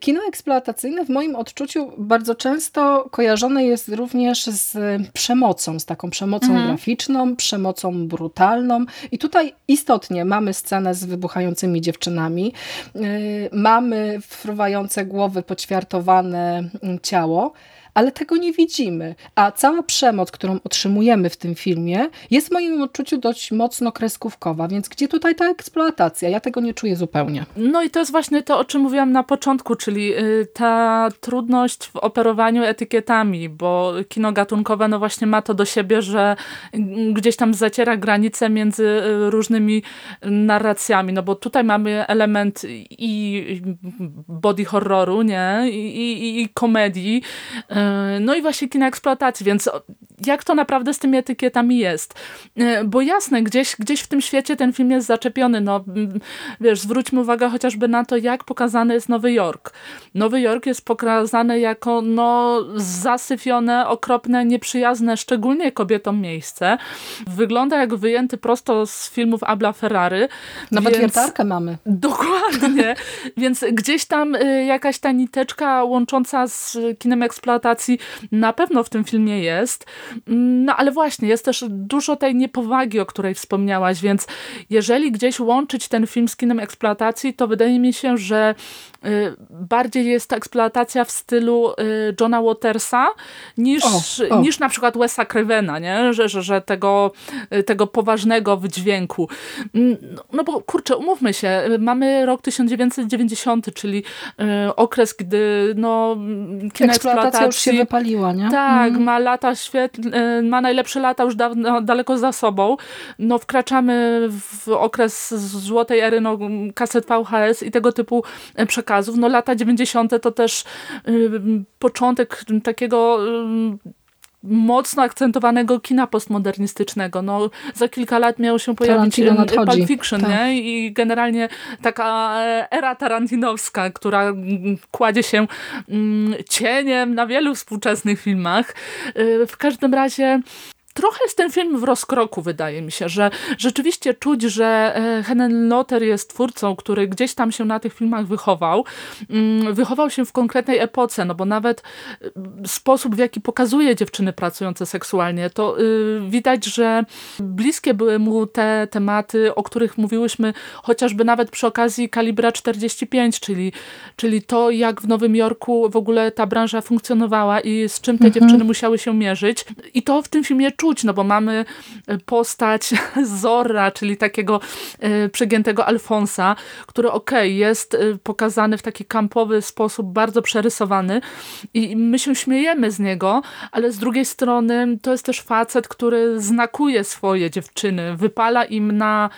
kino eksploatacyjne w moim odczuciu bardzo często kojarzone jest również z przemocą, z taką przemocą mhm. graficzną, przemocą brutalną i tutaj istotnie mamy scenę z wybuchającymi dziewczynami, y, mamy fruwające głowy, poćwiartowane ciało, ale tego nie widzimy. A cała przemoc, którą otrzymujemy w tym filmie, jest w moim odczuciu dość mocno kreskówkowa, więc gdzie tutaj ta eksploatacja? Ja tego nie czuję zupełnie.
No i to jest właśnie to, o czym mówiłam na początku, czyli y, ta trudność w operowaniu etykietami, bo kino gatunkowe no właśnie ma to do siebie, że gdzieś tam zaciera granice między y, różnymi narracjami, no bo tutaj mamy element i body horroru, nie? I, i, i komedii, y, no i właśnie kina eksploatacji, więc jak to naprawdę z tymi etykietami jest? Bo jasne, gdzieś, gdzieś w tym świecie ten film jest zaczepiony, no wiesz, zwróćmy uwagę chociażby na to, jak pokazany jest Nowy Jork. Nowy Jork jest pokazany jako no zasyfione, okropne, nieprzyjazne, szczególnie kobietom miejsce. Wygląda jak wyjęty prosto z filmów Abla Ferrari.
Nawet więc... wiertarkę mamy.
Dokładnie. więc gdzieś tam y, jakaś ta niteczka łącząca z kinem eksploatacji na pewno w tym filmie jest. No ale właśnie, jest też dużo tej niepowagi, o której wspomniałaś, więc jeżeli gdzieś łączyć ten film z kinem eksploatacji, to wydaje mi się, że y, bardziej jest to eksploatacja w stylu y, Johna Watersa niż, o, o. niż na przykład Wesa Crevena, nie? Że, że, że tego, y, tego poważnego wydźwięku. Mm, no, no bo kurczę, umówmy się, mamy rok 1990, czyli okres, gdy no,
kino eksploatacja już się wypaliła, nie?
Tak, mm. ma lata świetlne, ma najlepsze lata już dawno, daleko za sobą. No wkraczamy w okres złotej ery no, kaset VHS i tego typu e, przekazów. No lata 90. to też y, początek takiego y, mocno akcentowanego kina postmodernistycznego. No, za kilka lat miał się pojawić Pulp Fiction tak. nie? i generalnie taka e, era tarantinowska, która kładzie się cieniem na wielu współczesnych filmach. W każdym razie trochę jest ten film w rozkroku, wydaje mi się, że rzeczywiście czuć, że e, Helen Lotter jest twórcą, który gdzieś tam się na tych filmach wychował. Mm, wychował się w konkretnej epoce, no bo nawet e, sposób, w jaki pokazuje dziewczyny pracujące seksualnie, to y, widać, że bliskie były mu te tematy, o których mówiłyśmy chociażby nawet przy okazji Kalibra 45, czyli, czyli to, jak w Nowym Jorku w ogóle ta branża funkcjonowała i z czym te mhm. dziewczyny musiały się mierzyć. I to w tym filmie czuć, no bo mamy e, postać Zorra, czyli takiego e, przegiętego Alfonsa, który okej, okay, jest e, pokazany w taki kampowy sposób, bardzo przerysowany i my się śmiejemy z niego, ale z drugiej strony to jest też facet, który znakuje swoje dziewczyny, wypala im na,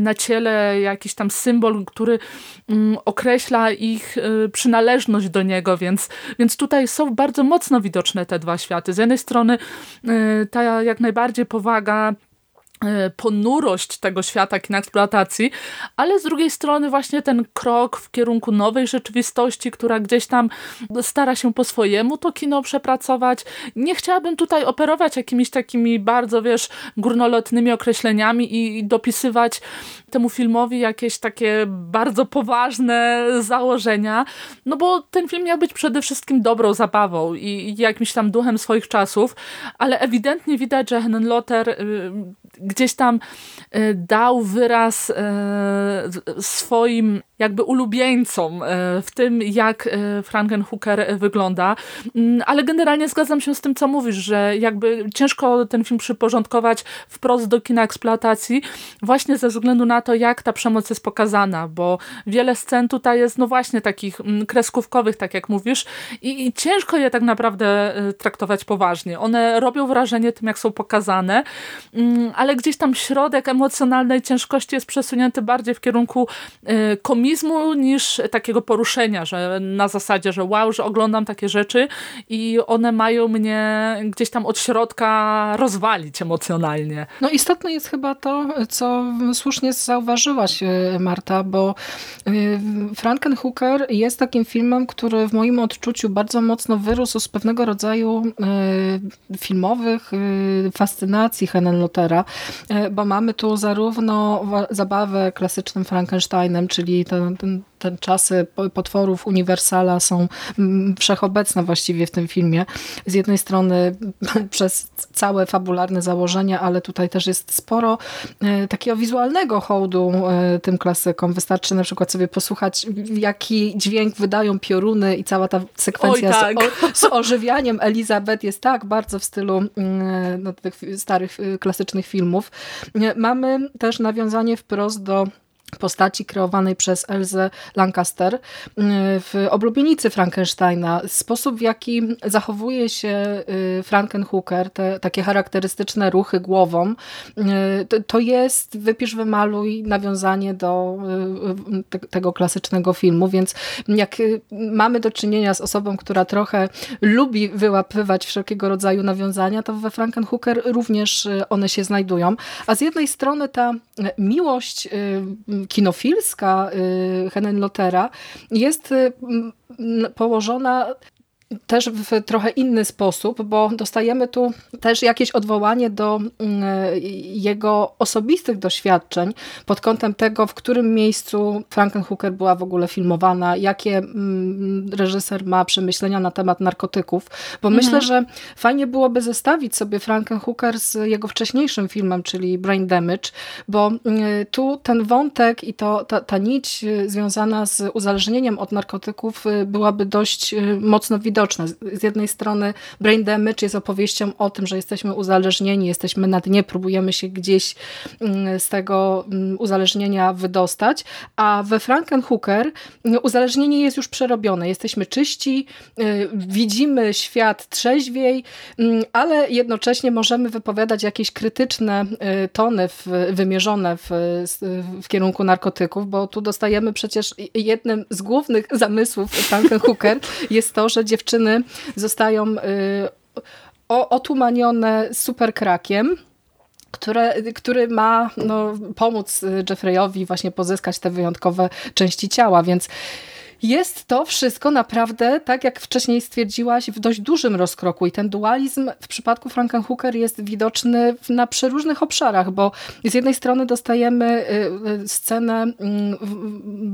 na ciele jakiś tam symbol, który mm, określa ich przynależność do niego, więc, więc tutaj są bardzo mocno widoczne te dwa światy. Z jednej strony ta jak najbardziej powaga ponurość tego świata kina eksploatacji, ale z drugiej strony właśnie ten krok w kierunku nowej rzeczywistości, która gdzieś tam stara się po swojemu to kino przepracować. Nie chciałabym tutaj operować jakimiś takimi bardzo, wiesz, górnolotnymi określeniami i, dopisywać temu filmowi jakieś takie bardzo poważne założenia, no bo ten film miał być przede wszystkim dobrą zabawą i, jakimś tam duchem swoich czasów, ale ewidentnie widać, że Henenlotter y, gdzieś tam e, dał wyraz e, swoim jakby ulubieńcom e, w tym, jak Frankenhooker wygląda. Mm, ale generalnie zgadzam się z tym, co mówisz, że jakby ciężko ten film przyporządkować wprost do kina eksploatacji, właśnie ze względu na to, jak ta przemoc jest pokazana, bo wiele scen tutaj jest no właśnie takich mm, kreskówkowych, tak jak mówisz, i, ciężko je tak naprawdę traktować poważnie. One robią wrażenie tym, jak są pokazane, mm, ale gdzieś tam środek emocjonalnej ciężkości jest przesunięty bardziej w kierunku y, niż takiego poruszenia, że na zasadzie, że wow, że oglądam takie rzeczy i one mają mnie gdzieś tam od środka rozwalić emocjonalnie.
No istotne jest chyba to, co słusznie zauważyłaś y, Marta, bo y, Frankenhooker jest takim filmem, który w moim odczuciu bardzo mocno wyrósł z pewnego rodzaju filmowych fascynacji Henen Lotera, E, bo mamy tu zarówno zabawę klasycznym Frankensteinem, czyli te, ten, te czasy potworów Uniwersala są wszechobecne właściwie w tym filmie. Z jednej strony przez całe fabularne założenia, ale tutaj też jest sporo e, takiego wizualnego hołdu e, tym klasykom. Wystarczy na przykład sobie posłuchać, jaki dźwięk wydają pioruny i cała ta sekwencja
tak.
z, o, z, ożywianiem Elizabeth jest tak bardzo w stylu mm, no, tych starych, klasycznych filmów. Mamy też nawiązanie wprost do postaci kreowanej przez Elzę Lancaster y, w oblubienicy Frankensteina. Sposób, w jaki zachowuje się y, Frankenhooker, te takie charakterystyczne ruchy głową, y, to jest wypisz, wymaluj nawiązanie do te, tego klasycznego filmu, więc jak mamy do czynienia z osobą, która trochę lubi wyłapywać wszelkiego rodzaju nawiązania, to we Frankenhooker również one się znajdują. A z jednej strony ta miłość kinofilska y, Henen Lotera jest y, położona też w trochę inny sposób, bo dostajemy tu też jakieś odwołanie do mm, jego osobistych doświadczeń pod kątem tego, w którym miejscu Frankenhooker była w ogóle filmowana, jakie mm, reżyser ma przemyślenia na temat narkotyków, bo mhm. myślę, że fajnie byłoby zestawić sobie Frankenhooker z jego wcześniejszym filmem, czyli Brain Damage, bo mm, tu ten wątek i to, ta, ta nić y, związana z uzależnieniem od narkotyków y, byłaby dość y, mocno widoczna widoczne. Z jednej strony Brain Damage jest opowieścią o tym, że jesteśmy uzależnieni, jesteśmy na dnie, próbujemy się gdzieś mm, z tego mm, uzależnienia wydostać, a we Frankenhooker mm, uzależnienie jest już przerobione. Jesteśmy czyści, y, widzimy świat trzeźwiej, ale jednocześnie możemy wypowiadać jakieś krytyczne y, tony w, wymierzone w, w kierunku narkotyków, bo tu dostajemy przecież jednym z głównych zamysłów Frankenhooker jest to, że dziewczyny dziewczyny zostają y, otumanione superkrakiem, które, który ma no, pomóc Jeffreyowi właśnie pozyskać te wyjątkowe części ciała, więc jest to wszystko naprawdę, tak jak wcześniej stwierdziłaś, w dość dużym rozkroku i ten dualizm w przypadku Frankenhooker jest widoczny na przeróżnych obszarach, bo z jednej strony dostajemy y, y, scenę mm,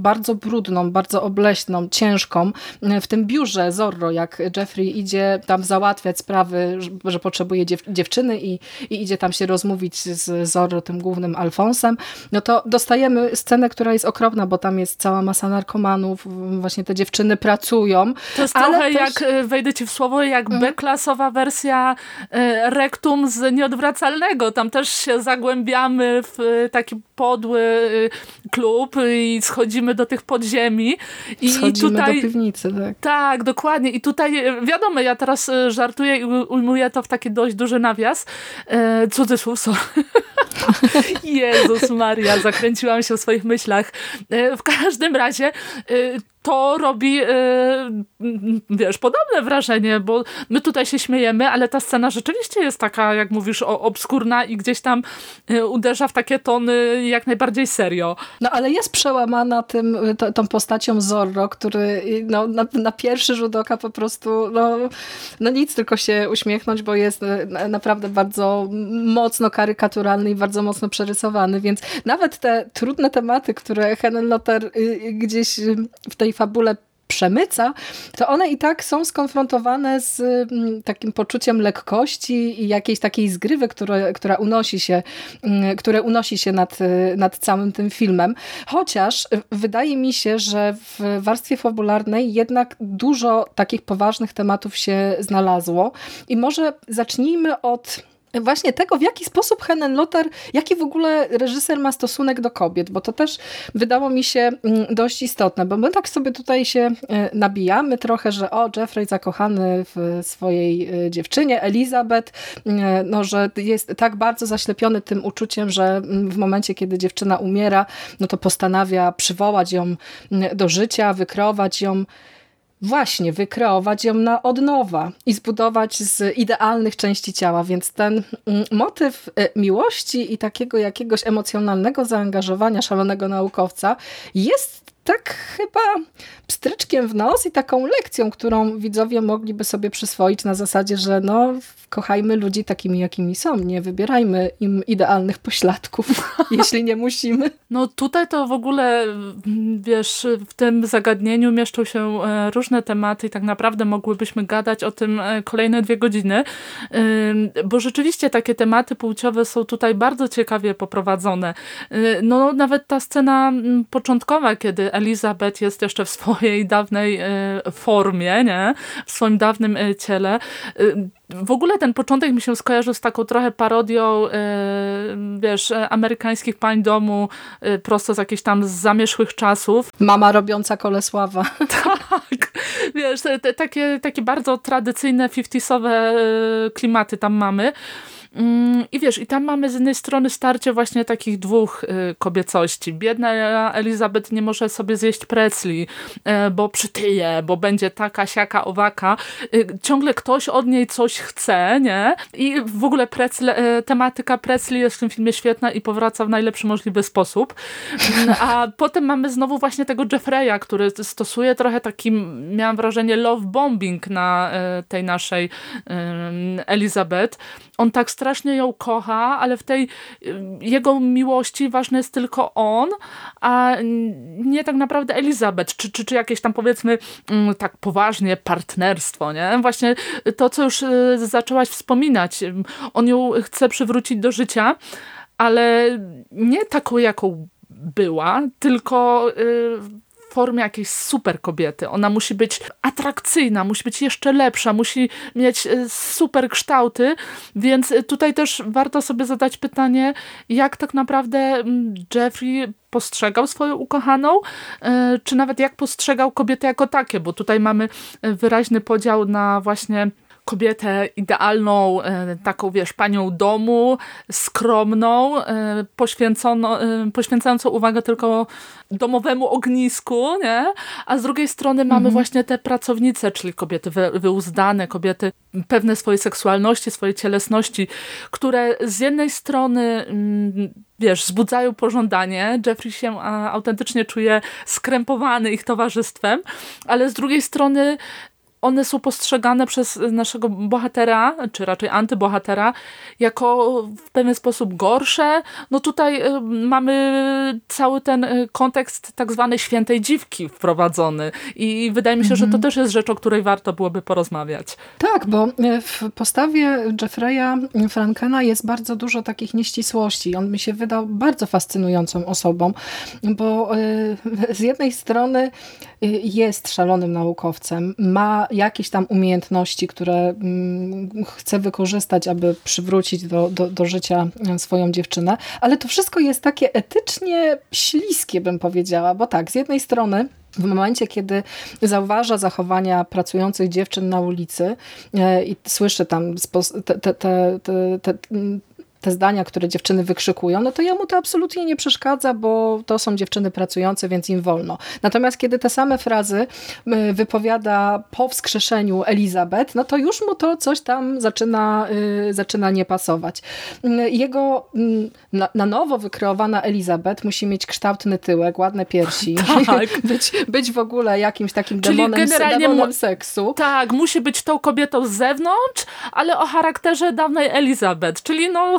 bardzo brudną, bardzo obleśną, ciężką y, w tym biurze Zorro, jak Jeffrey idzie tam załatwiać sprawy, że potrzebuje dziew dziewczyny i, i idzie tam się rozmówić z Zorro, tym głównym Alfonsem, no to dostajemy scenę, która jest okropna, bo tam jest cała masa narkomanów, właśnie te dziewczyny pracują.
To jest ale trochę też... jak, e, wejdę ci w słowo, jak mhm. B-klasowa wersja e, rektum z nieodwracalnego. Tam też się zagłębiamy w e, taki podły klub i schodzimy do tych podziemi.
I schodzimy tutaj, do piwnicy, tak.
Tak, dokładnie. I tutaj, wiadomo, ja teraz żartuję i ujmuję to w taki dość duży nawias. Cudzysłów, sorry. Jezus Maria, zakręciłam się w swoich myślach. W każdym razie to robi, yy, wiesz, podobne wrażenie, bo my tutaj się śmiejemy, ale ta scena rzeczywiście jest taka, jak mówisz, obskurna i gdzieś tam yy, uderza w takie tony jak najbardziej serio.
No ale jest przełamana tym, to, tą postacią Zorro, który no, na, na, pierwszy rzut oka po prostu no, no nic, tylko się uśmiechnąć, bo jest e, naprawdę bardzo mocno karykaturalny i bardzo mocno przerysowany, więc nawet te trudne tematy, które Helen Lotter y, gdzieś w tej fabule przemyca, to one i tak są skonfrontowane z mm, takim poczuciem lekkości i jakiejś takiej zgrywy, które, która unosi się, mm, które unosi się nad, nad całym tym filmem. Chociaż wydaje mi się, że w warstwie fabularnej jednak dużo takich poważnych tematów się znalazło i może zacznijmy od właśnie tego, w jaki sposób Henen Lotter, jaki w ogóle reżyser ma stosunek do kobiet, bo to też wydało mi się mm, dość istotne, bo my tak sobie tutaj się e, nabijamy trochę, że o, Jeffrey zakochany w swojej e, dziewczynie, Elizabeth, e, no, że jest tak bardzo zaślepiony tym uczuciem, że mm, w momencie, kiedy dziewczyna umiera, no to postanawia przywołać ją mm, do życia, wykreować ją właśnie wykreować ją na od nowa i zbudować z idealnych części ciała, więc ten mm, motyw y, miłości i takiego jakiegoś emocjonalnego zaangażowania szalonego naukowca jest tak chyba pstryczkiem w nos i taką lekcją, którą widzowie mogliby sobie przyswoić na zasadzie, że no kochajmy ludzi takimi, jakimi są. Nie wybierajmy im idealnych pośladków, jeśli nie musimy.
No tutaj to w ogóle, wiesz, w tym zagadnieniu mieszczą się e, różne tematy i tak naprawdę mogłybyśmy gadać o tym e, kolejne dwie godziny, bo rzeczywiście takie tematy płciowe są tutaj bardzo ciekawie poprowadzone. E, no nawet ta scena początkowa, kiedy Elizabeth jest jeszcze w swojej dawnej formie, nie? w swoim dawnym ciele, w ogóle ten początek mi się skojarzył z taką trochę parodią, yy, wiesz, amerykańskich pań domu yy, prosto z jakichś tam zamierzchłych czasów.
Mama robiąca Kolesława.
tak, wiesz, te, te, takie, takie bardzo tradycyjne 50sowe yy, klimaty tam mamy. Mm, I wiesz, i tam mamy z jednej strony starcie właśnie takich dwóch kobiecości. Biedna Elizabeth nie może sobie zjeść pretzli, bo przytyje, bo będzie taka, siaka, owaka. Ciągle ktoś od niej coś chce, nie? I w ogóle precle, tematyka pretzli jest w tym filmie świetna i powraca w najlepszy możliwy sposób. Mm, a potem mamy znowu właśnie tego Jeffreya, który stosuje trochę taki, miałam wrażenie, love bombing na tej naszej Elizabeth. On tak strasznie ją kocha, ale w tej jego miłości ważny jest tylko on, a nie tak naprawdę Elizabeth, czy, czy, czy jakieś tam powiedzmy mm, tak poważnie partnerstwo, nie? Właśnie to, co już y, zaczęłaś wspominać. On ją chce przywrócić do życia, ale nie taką, jaką była, tylko y, formie jakiejś super kobiety. Ona musi być atrakcyjna, musi być jeszcze lepsza, musi mieć e, super kształty, więc tutaj też warto sobie zadać pytanie, jak tak naprawdę mm, Jeffrey postrzegał swoją ukochaną, e, czy nawet jak postrzegał kobiety jako takie, bo tutaj mamy wyraźny podział na właśnie kobietę idealną, e, taką wiesz, panią domu, skromną, e, poświęcono, e, poświęcającą uwagę tylko domowemu ognisku, nie? A z drugiej strony mamy mhm. właśnie te pracownice, czyli kobiety wyuzdane, kobiety pewne swojej seksualności, swojej cielesności, które z jednej strony mm, wiesz, wzbudzają pożądanie. Jeffrey się autentycznie czuje skrępowany ich towarzystwem, ale z drugiej strony one są postrzegane przez naszego bohatera, czy raczej antybohatera, jako w pewien sposób gorsze. No tutaj y, mamy cały ten y, kontekst tak zwanej świętej dziwki wprowadzony i wydaje mi się, mhm. że to mhm. też jest rzecz, o której warto byłoby porozmawiać.
Tak, bo y, w postawie Jeffreya Frankena jest bardzo dużo takich nieścisłości. On mi się wydał bardzo fascynującą osobą, bo z jednej strony jest szalonym naukowcem, ma jakieś tam umiejętności, które mm, chce wykorzystać, aby przywrócić do, do, do życia swoją dziewczynę, ale to wszystko jest takie etycznie śliskie, bym powiedziała, bo tak, z jednej strony w momencie, kiedy zauważa zachowania pracujących dziewczyn na ulicy e, i słyszy tam te, te, te, te zdania, które dziewczyny wykrzykują, no to jemu to absolutnie nie przeszkadza, bo to są dziewczyny pracujące, więc im wolno. Natomiast kiedy te same frazy y, wypowiada po wskrzeszeniu Elizabeth, no to już mu to coś tam zaczyna, y, zaczyna nie pasować. Y, jego na, na nowo wykreowana Elizabeth musi mieć kształtny tyłek, ładne piersi, tak. być, być w ogóle jakimś takim Czyli demonem, demonem seksu.
Tak, musi być tą kobietą z zewnątrz, ale o charakterze dawnej Elizabeth, czyli no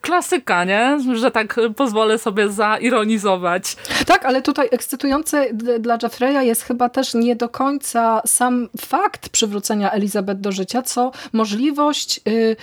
klasyka, nie? Że tak pozwolę sobie zaironizować.
Tak, ale tutaj ekscytujące dla Jeffreya jest chyba też nie do końca sam fakt przywrócenia Elizabeth do życia, co możliwość y,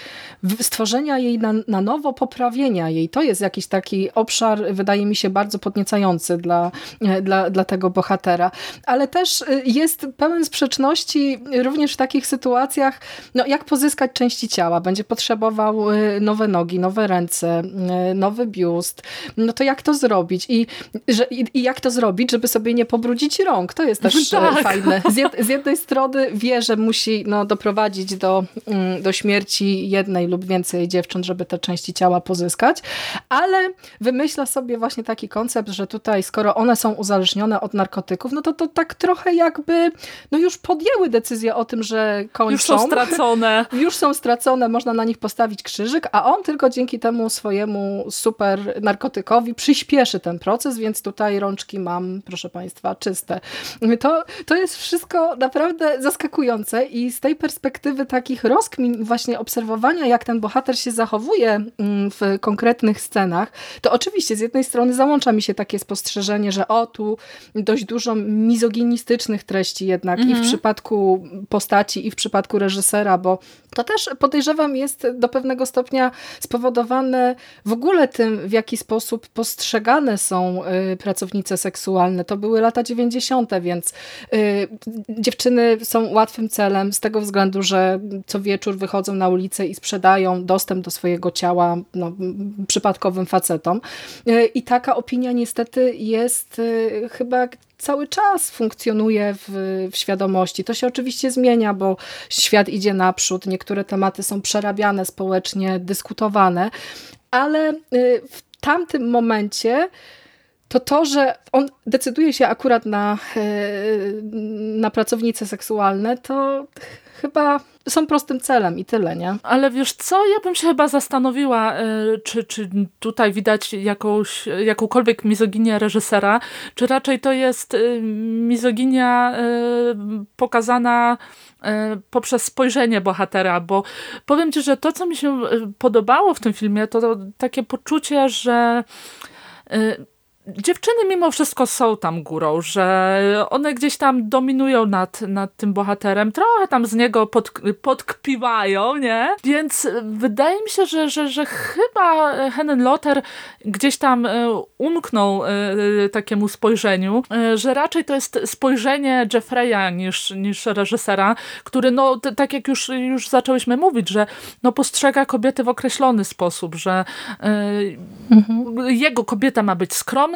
stworzenia jej na, na nowo, poprawienia jej. To jest jakiś taki obszar, wydaje mi się, bardzo podniecający dla, y, dla, dla tego bohatera. Ale też y, jest pełen sprzeczności również w takich sytuacjach, no jak pozyskać części ciała. Będzie potrzebował nowe nogi, nowe ręce, e, nowy biust, no to jak to zrobić? I, że, i, i jak to zrobić, żeby sobie nie pobrudzić rąk? To jest też e, tak. fajne. Z, jed, z, jednej strony wie, że musi no, doprowadzić do, mm, do śmierci jednej lub więcej dziewcząt, żeby te części ciała pozyskać, ale wymyśla sobie właśnie taki koncept, że tutaj skoro one są uzależnione od narkotyków, no to to tak trochę jakby no już podjęły decyzję o tym, że kończą.
Już są stracone.
Już są stracone, można na nich postawić krzyżyk, a on tylko dzięki dzięki temu swojemu super narkotykowi przyspieszy ten proces, więc tutaj rączki mam, proszę Państwa, czyste. To, to jest wszystko naprawdę zaskakujące i z tej perspektywy takich rozkmin, właśnie obserwowania, jak ten bohater się zachowuje mm, w konkretnych scenach, to oczywiście z jednej strony załącza mi się takie spostrzeżenie, że o, tu dość dużo mizoginistycznych treści jednak mhm. i w mhm. przypadku postaci, i w przypadku reżysera, bo to też podejrzewam jest do pewnego stopnia spowodowane w ogóle tym, w jaki sposób postrzegane są y, pracownice seksualne. To były lata 90., więc y, dziewczyny są łatwym celem z tego względu, że co wieczór wychodzą na ulicę i sprzedają dostęp do swojego ciała no, przypadkowym facetom. Y, I taka opinia niestety jest chyba cały czas funkcjonuje w, w, świadomości. To się oczywiście zmienia, bo świat idzie naprzód, niektóre tematy są przerabiane społecznie, dyskutowane, ale y, w tamtym momencie to to, że on decyduje się akurat na, y, na pracownice seksualne, to chyba są prostym celem i tyle, nie?
Ale wiesz co, ja bym się chyba zastanowiła, e, czy, czy tutaj widać jakąś, jakąkolwiek mizoginię reżysera, czy raczej to jest e, mizoginia e, pokazana poprzez spojrzenie bohatera, bo powiem ci, że to, co mi się podobało w tym filmie, to takie poczucie, że dziewczyny mimo wszystko są tam górą, że one gdzieś tam dominują nad, nad tym bohaterem, trochę tam z niego pod, podkpiwają, nie? Więc wydaje mi się, że, że, że chyba Helen Lotter gdzieś tam e, umknął e, takiemu spojrzeniu, e, że raczej to jest spojrzenie Jeffreya niż, niż reżysera, który no, tak jak już, już zaczęłyśmy mówić, że no, postrzega kobiety w określony sposób, że mhm. jego kobieta ma być skromna,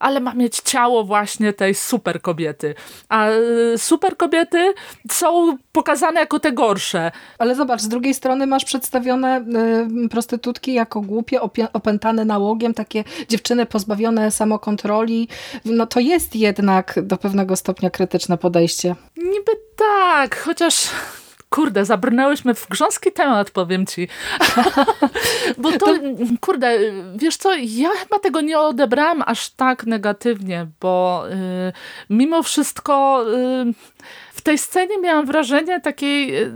ale ma mieć ciało właśnie tej super kobiety. A y, super kobiety są pokazane jako te gorsze.
Ale zobacz, z drugiej strony masz przedstawione y, prostytutki jako głupie, opętane nałogiem, takie dziewczyny pozbawione samokontroli. No to jest jednak do pewnego stopnia krytyczne podejście.
Niby tak, chociaż Kurde, zabrnęłyśmy w grząski temat, powiem ci. Bo to, kurde, wiesz co, ja chyba tego nie odebrałam aż tak negatywnie, bo y, mimo wszystko y, w tej scenie miałam wrażenie takiej y,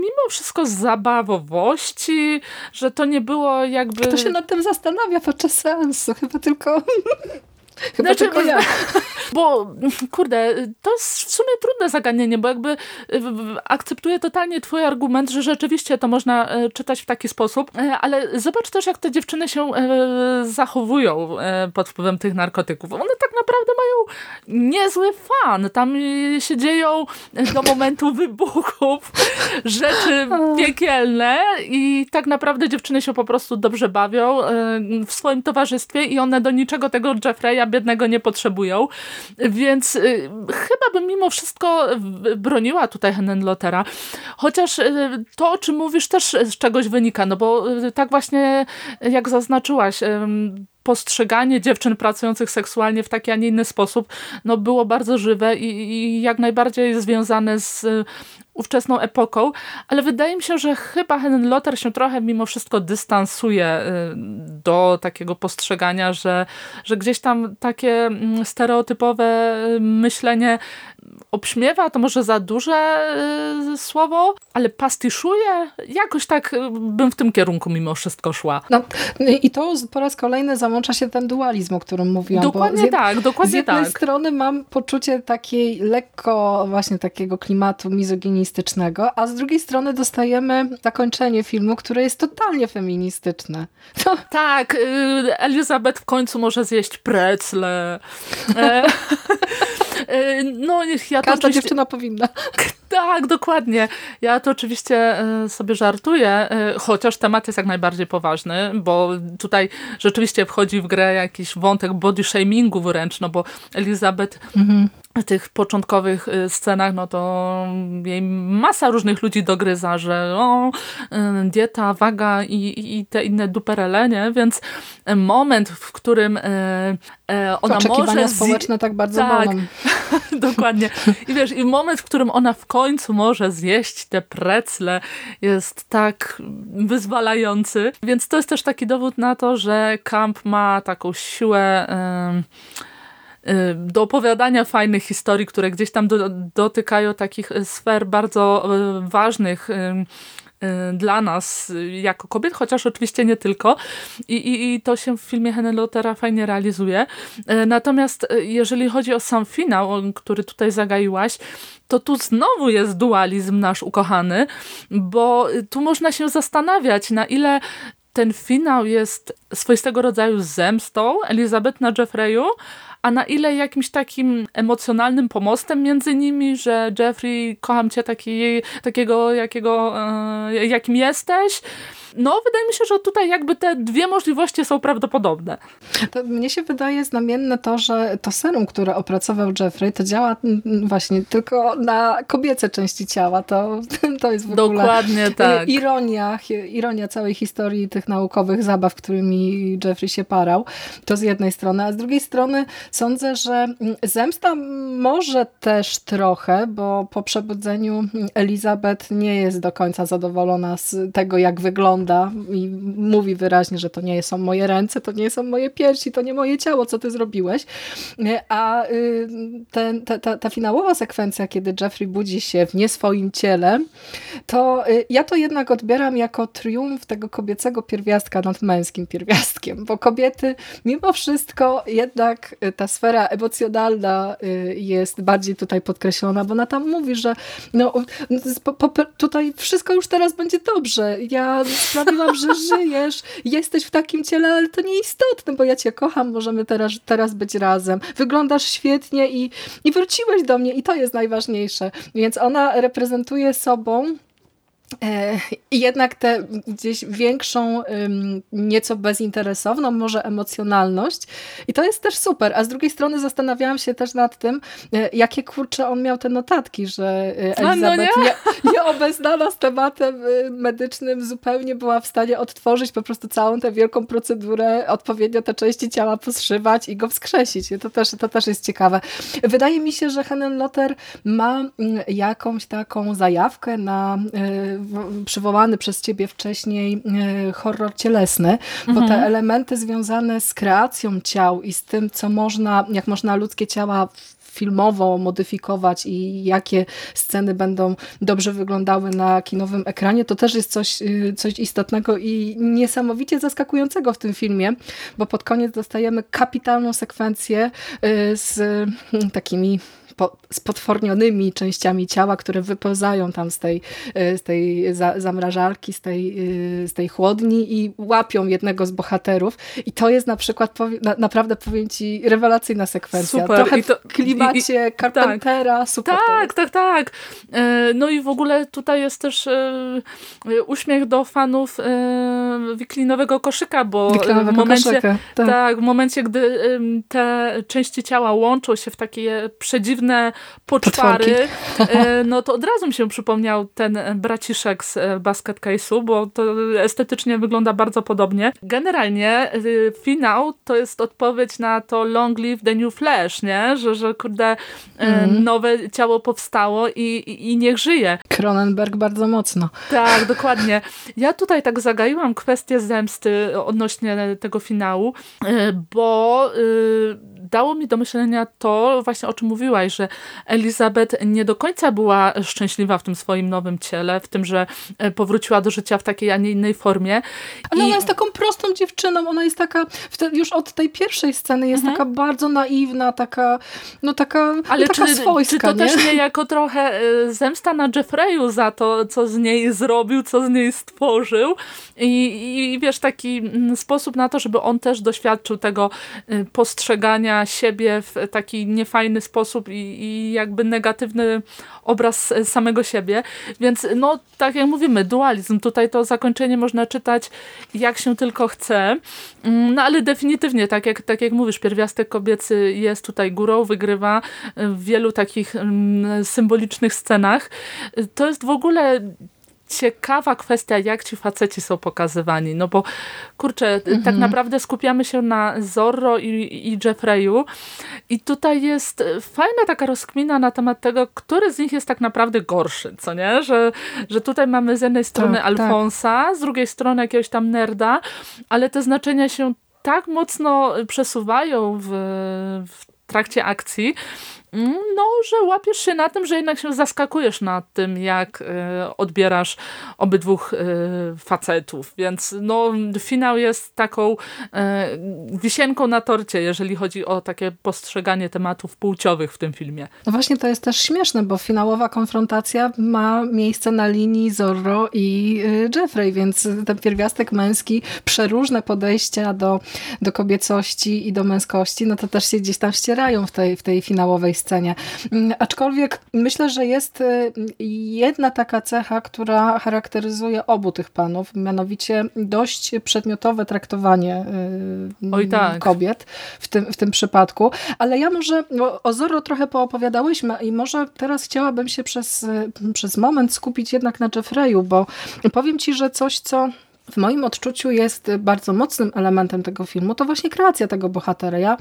mimo wszystko zabawowości, że to nie było jakby...
Kto się nad tym zastanawia podczas seansu? Chyba tylko Chyba znaczy, tylko ja.
Bo, kurde, to jest w sumie trudne zagadnienie, bo jakby akceptuję totalnie twój argument, że rzeczywiście to można e, czytać w taki sposób, e, ale zobacz też, jak te dziewczyny się e, zachowują pod wpływem tych narkotyków. One tak naprawdę mają niezły fan. Tam się dzieją do momentu wybuchów rzeczy piekielne i tak naprawdę dziewczyny się po prostu dobrze bawią w swoim towarzystwie i one do niczego tego Jeffreya biednego nie potrzebują. Więc y, chyba bym mimo wszystko broniła tutaj Henenlotera. Chociaż y, to, o czym mówisz, też z czegoś wynika, no bo y, tak właśnie jak zaznaczyłaś, postrzeganie dziewczyn pracujących seksualnie w taki, a nie inny sposób no było bardzo żywe i, i jak najbardziej związane z ówczesną epoką, ale wydaje mi się, że chyba Helen Lotter się trochę mimo wszystko dystansuje y, do takiego postrzegania, że, że gdzieś tam takie mm, stereotypowe myślenie obśmiewa, to może za duże y, słowo, ale pastiszuje. Jakoś tak y, bym w tym kierunku mimo wszystko szła.
No, I to po raz kolejny załącza się ten dualizm, o którym mówiłam.
Dokładnie tak, dokładnie
Z jednej
tak.
strony mam poczucie takiej lekko właśnie takiego klimatu mizoginistycznego, a z drugiej strony dostajemy zakończenie filmu, które jest totalnie feministyczne.
To... Tak, y, Elizabeth w końcu może zjeść precle. E, no, ja
Każda oczywiście... dziewczyna powinna.
Tak, dokładnie. Ja to oczywiście e, sobie żartuję, e, chociaż temat jest jak najbardziej poważny, bo tutaj rzeczywiście wchodzi w grę jakiś wątek body shamingu wręcz, no bo Elizabeth mhm. Tych początkowych y, scenach, no to jej masa różnych ludzi dogryza, że o, y, dieta, waga i, i te inne duperele, nie? Więc moment, w którym e, ona
Oczekiwania
może...
społeczne tak bardzo tak, bolą.
dokładnie. I wiesz, i moment, w którym ona w końcu może zjeść te precle jest tak wyzwalający. Więc to jest też taki dowód na to, że Camp ma taką siłę Y, do opowiadania fajnych historii, które gdzieś tam do, dotykają takich y, sfer bardzo y, ważnych dla nas jako kobiet, chociaż oczywiście nie tylko. I, i, i to się w filmie Henelotera fajnie realizuje. Natomiast jeżeli chodzi o sam finał, który tutaj zagaiłaś, to tu znowu jest dualizm nasz ukochany, bo tu można się zastanawiać, na ile ten finał jest swoistego rodzaju zemstą Elizabeth na Jeffreyu, a na ile jakimś takim emocjonalnym pomostem między nimi, że Jeffrey, kocham cię taki, takiego, jakiego, e, jakim jesteś, no, wydaje mi się, że tutaj jakby te dwie możliwości są prawdopodobne.
To mnie się wydaje znamienne to, że to serum, które opracował Jeffrey, to działa właśnie tylko na kobiece części ciała. To, to jest w ogóle
Dokładnie tak.
ironia, ironia całej historii tych naukowych zabaw, którymi Jeffrey się parał. To z jednej strony, a z drugiej strony sądzę, że zemsta może też trochę, bo po przebudzeniu Elizabeth nie jest do końca zadowolona z tego, jak wygląda i mówi wyraźnie, że to nie są moje ręce, to nie są moje piersi, to nie moje ciało, co ty zrobiłeś. A y, ten, ta, ta, ta finałowa sekwencja, kiedy Jeffrey budzi się w nie swoim ciele, to y, ja to jednak odbieram jako triumf tego kobiecego pierwiastka nad męskim pierwiastkiem, bo kobiety mimo wszystko jednak y, ta sfera emocjonalna jest bardziej tutaj podkreślona, bo ona tam mówi, że no, po, po, tutaj wszystko już teraz będzie dobrze. Ja sprawiłam, że żyjesz, jesteś w takim ciele, ale to nieistotne, bo ja cię kocham, możemy teraz, teraz być razem. Wyglądasz świetnie i, i wróciłeś do mnie i to jest najważniejsze. Więc ona reprezentuje sobą E, I jednak tę gdzieś większą, nieco bezinteresowną, może emocjonalność. I to jest też super. A z drugiej strony zastanawiałam się też nad tym, e, jakie kurcze on miał te notatki, że e, Elizabeth no nie? Nie, nieobeznana z tematem medycznym zupełnie była w stanie odtworzyć po prostu całą tę wielką procedurę, odpowiednio te części ciała poszywać i go wskrzesić. To też, to też jest ciekawe. Wydaje mi się, że Helen Lotter ma mm, jakąś taką zajawkę na przywołany przez ciebie wcześniej e, horror cielesny, bo te mhm. elementy związane z kreacją ciał i z tym, co można, jak można ludzkie ciała filmowo modyfikować i jakie sceny będą dobrze wyglądały na kinowym ekranie, to też jest coś, y, coś istotnego i niesamowicie zaskakującego w tym filmie, bo pod koniec dostajemy kapitalną sekwencję y, z mm, takimi po, z potwornionymi częściami ciała, które wypełzają tam z tej, e, z tej za, zamrażarki, z tej, e, z tej chłodni i łapią jednego z bohaterów. I to jest na przykład, na, naprawdę powiem ci, rewelacyjna sekwencja.
Super.
Trochę I to, w klimacie i, i, Carpentera.
Tak.
Super
tak, tak, tak. E, no i w ogóle tutaj jest też uśmiech do fanów wiklinowego koszyka, bo w momencie, koszyka, tak. tak. w momencie, gdy te części ciała łączą się w takie przedziwne dziwne poczwary, e, no to od razu mi się przypomniał ten braciszek z e, Basket Case'u, bo to estetycznie wygląda bardzo podobnie. Generalnie e, finał to jest odpowiedź na to Long Live the New Flash, nie? Że, że kurde, mm. nowe ciało powstało i, i, i niech żyje.
Cronenberg bardzo mocno.
Tak, dokładnie. Ja tutaj tak zagaiłam kwestię zemsty odnośnie tego finału, bo dało mi do myślenia to właśnie o czym mówiłaś, że Elizabeth nie do końca była szczęśliwa w tym swoim nowym ciele, w tym, że e, powróciła do życia w takiej, a nie innej formie.
Ale I... ona jest taką prostą dziewczyną, ona jest taka, już od tej pierwszej sceny jest mhm. taka bardzo naiwna, taka, no taka, no Ale no, taka czy, swojska.
Czy to nie? też nie jako trochę e, zemsta na Jeffreyu za to, co z niej zrobił, co z niej stworzył i, i wiesz, taki mm, sposób na to, żeby on też doświadczył tego e, postrzegania siebie w taki niefajny sposób i, i jakby negatywny obraz samego siebie. Więc no, tak jak mówimy, dualizm. Tutaj to zakończenie można czytać jak się tylko chce. Mm, no ale definitywnie, tak jak, tak jak mówisz, pierwiastek kobiecy jest tutaj górą, wygrywa w wielu takich mm, symbolicznych scenach. To jest w ogóle ciekawa kwestia, jak ci faceci są pokazywani, no bo kurczę, tak mhm. tak naprawdę skupiamy się na Zorro i, i Jeffreyu i tutaj jest fajna taka rozkmina na temat tego, który z nich jest tak naprawdę gorszy, co nie? Że, że tutaj mamy z jednej strony tak, tak. Alfonsa, tak. z drugiej strony jakiegoś tam nerda, ale te znaczenia się tak mocno przesuwają w, w trakcie akcji, no, że łapiesz się na tym, że jednak się zaskakujesz nad tym, jak y, odbierasz obydwóch y, facetów. Więc no, finał jest taką y, wisienką na torcie, jeżeli chodzi o takie postrzeganie tematów płciowych w tym filmie.
No właśnie to jest też śmieszne, bo finałowa konfrontacja ma miejsce na linii Zorro i Jeffrey, więc ten pierwiastek męski, przeróżne podejścia do, do kobiecości i do męskości, no to też się gdzieś tam ścierają w tej, w tej finałowej scenie. Mm, aczkolwiek myślę, że jest y, jedna taka cecha, która charakteryzuje obu tych panów, mianowicie dość przedmiotowe traktowanie y, Oj, tak. kobiet w tym, w tym przypadku. Ale ja może o Zorro trochę poopowiadałyśmy i może teraz chciałabym się przez, y, przez moment skupić jednak na Jeffreyu, bo powiem ci, że coś, co w moim odczuciu jest bardzo mocnym elementem tego filmu, to właśnie kreacja tego bohatera. Ja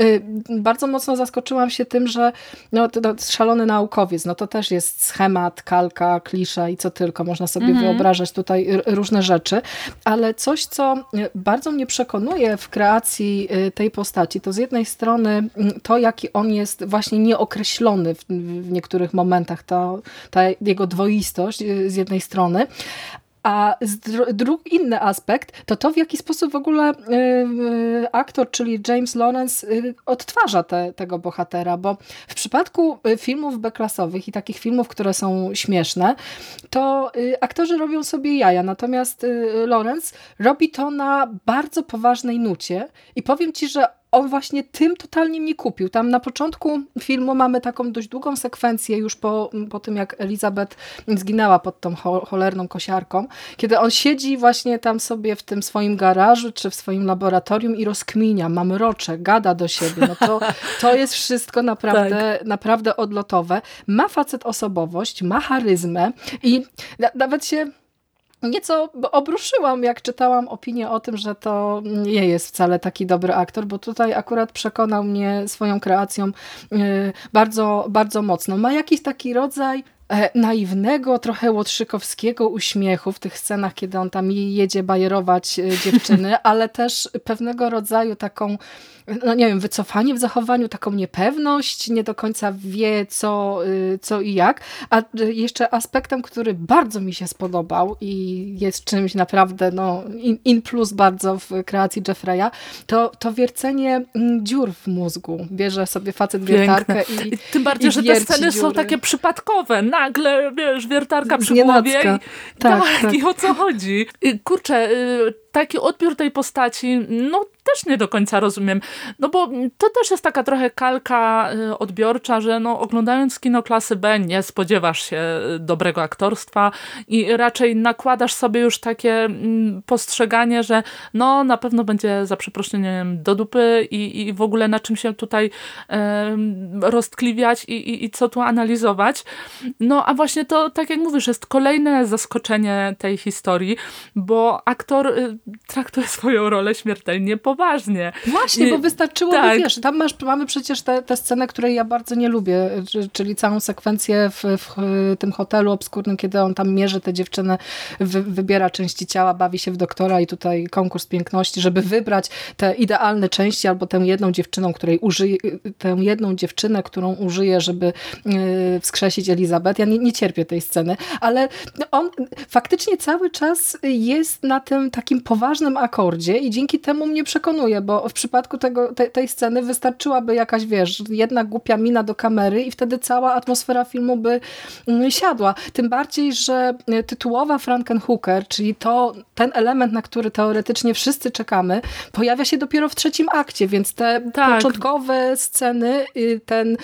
y, bardzo mocno zaskoczyłam się tym, że no, szalony naukowiec, no to też jest schemat, kalka, klisza i co tylko. Można sobie mhm. wyobrażać tutaj różne rzeczy, ale coś, co bardzo mnie przekonuje w kreacji y, tej postaci, to z jednej strony y, to, jaki on jest właśnie nieokreślony w, w niektórych momentach, to, ta jego dwoistość y, z jednej strony, a drugi inny aspekt to to, w jaki sposób w ogóle y, y, aktor, czyli James Lawrence y, odtwarza te, tego bohatera, bo w przypadku filmów beklasowych i takich filmów, które są śmieszne, to aktorzy robią sobie jaja, natomiast Lawrence robi to na bardzo poważnej nucie i powiem ci, że on właśnie tym totalnie mnie kupił. Tam na początku filmu mamy taką dość długą sekwencję już po, po tym, jak Elizabeth zginęła pod tą cholerną kosiarką, kiedy on siedzi właśnie tam sobie w tym swoim garażu, czy w swoim laboratorium i rozkminia, ma mrocze, gada do siebie. No to, to jest wszystko naprawdę, tak. naprawdę odlotowe. Ma facet osobowość, ma charyzmę i nawet się nieco obruszyłam, jak czytałam opinię o tym, że to nie jest wcale taki dobry aktor, bo tutaj akurat przekonał mnie swoją kreacją y, bardzo, bardzo mocno. Ma jakiś taki rodzaj e, naiwnego, trochę łotrzykowskiego uśmiechu w tych scenach, kiedy on tam jedzie bajerować e, dziewczyny, ale też pewnego rodzaju taką no nie wiem, wycofanie w zachowaniu, taką niepewność, nie do końca wie co, y, co i jak. A jeszcze aspektem, który bardzo mi się spodobał i jest czymś naprawdę no, in, in plus bardzo w kreacji Jeffreya, to, to wiercenie mm, dziur w mózgu. Bierze sobie facet wiertarkę i,
I Tym bardziej, i że te sceny dziury. są takie przypadkowe. Nagle, wiesz, wiertarka przy głowie. I, tak, tak, tak, i o co chodzi? Kurczę, y, taki odbiór tej postaci, no też nie do końca rozumiem. No bo to też jest taka trochę kalka y, odbiorcza, że no oglądając kino klasy B nie spodziewasz się y, dobrego aktorstwa i raczej nakładasz sobie już takie mm, postrzeganie, że no na pewno będzie za przeproszeniem do dupy i, i w ogóle na czym się tutaj e, roztkliwiać i, i, i co tu analizować. No a właśnie to, tak jak mówisz, jest kolejne zaskoczenie tej historii, bo aktor y, traktuje swoją rolę śmiertelnie poważnie.
Właśnie, bo wystarczyło, tak. wiesz, tam masz, mamy przecież tę scenę, której ja bardzo nie lubię, czyli całą sekwencję w, w tym hotelu obskurnym, kiedy on tam mierzy tę dziewczynę, wy, wybiera części ciała, bawi się w doktora i tutaj konkurs piękności, żeby wybrać te idealne części albo tę jedną dziewczyną, której użyje, tę jedną dziewczynę, którą użyje, żeby yy, wskrzesić Elizabeth. Ja nie, nie cierpię tej sceny, ale on faktycznie cały czas jest na tym takim poważnym akordzie i dzięki temu mnie przekonuje bo w przypadku tego, te, tej sceny wystarczyłaby jakaś, wiesz, jedna głupia mina do kamery i wtedy cała atmosfera filmu by mm, siadła. Tym bardziej, że tytułowa Frankenhooker, czyli to, ten element, na który teoretycznie wszyscy czekamy, pojawia się dopiero w trzecim akcie, więc te tak. początkowe sceny, y, ten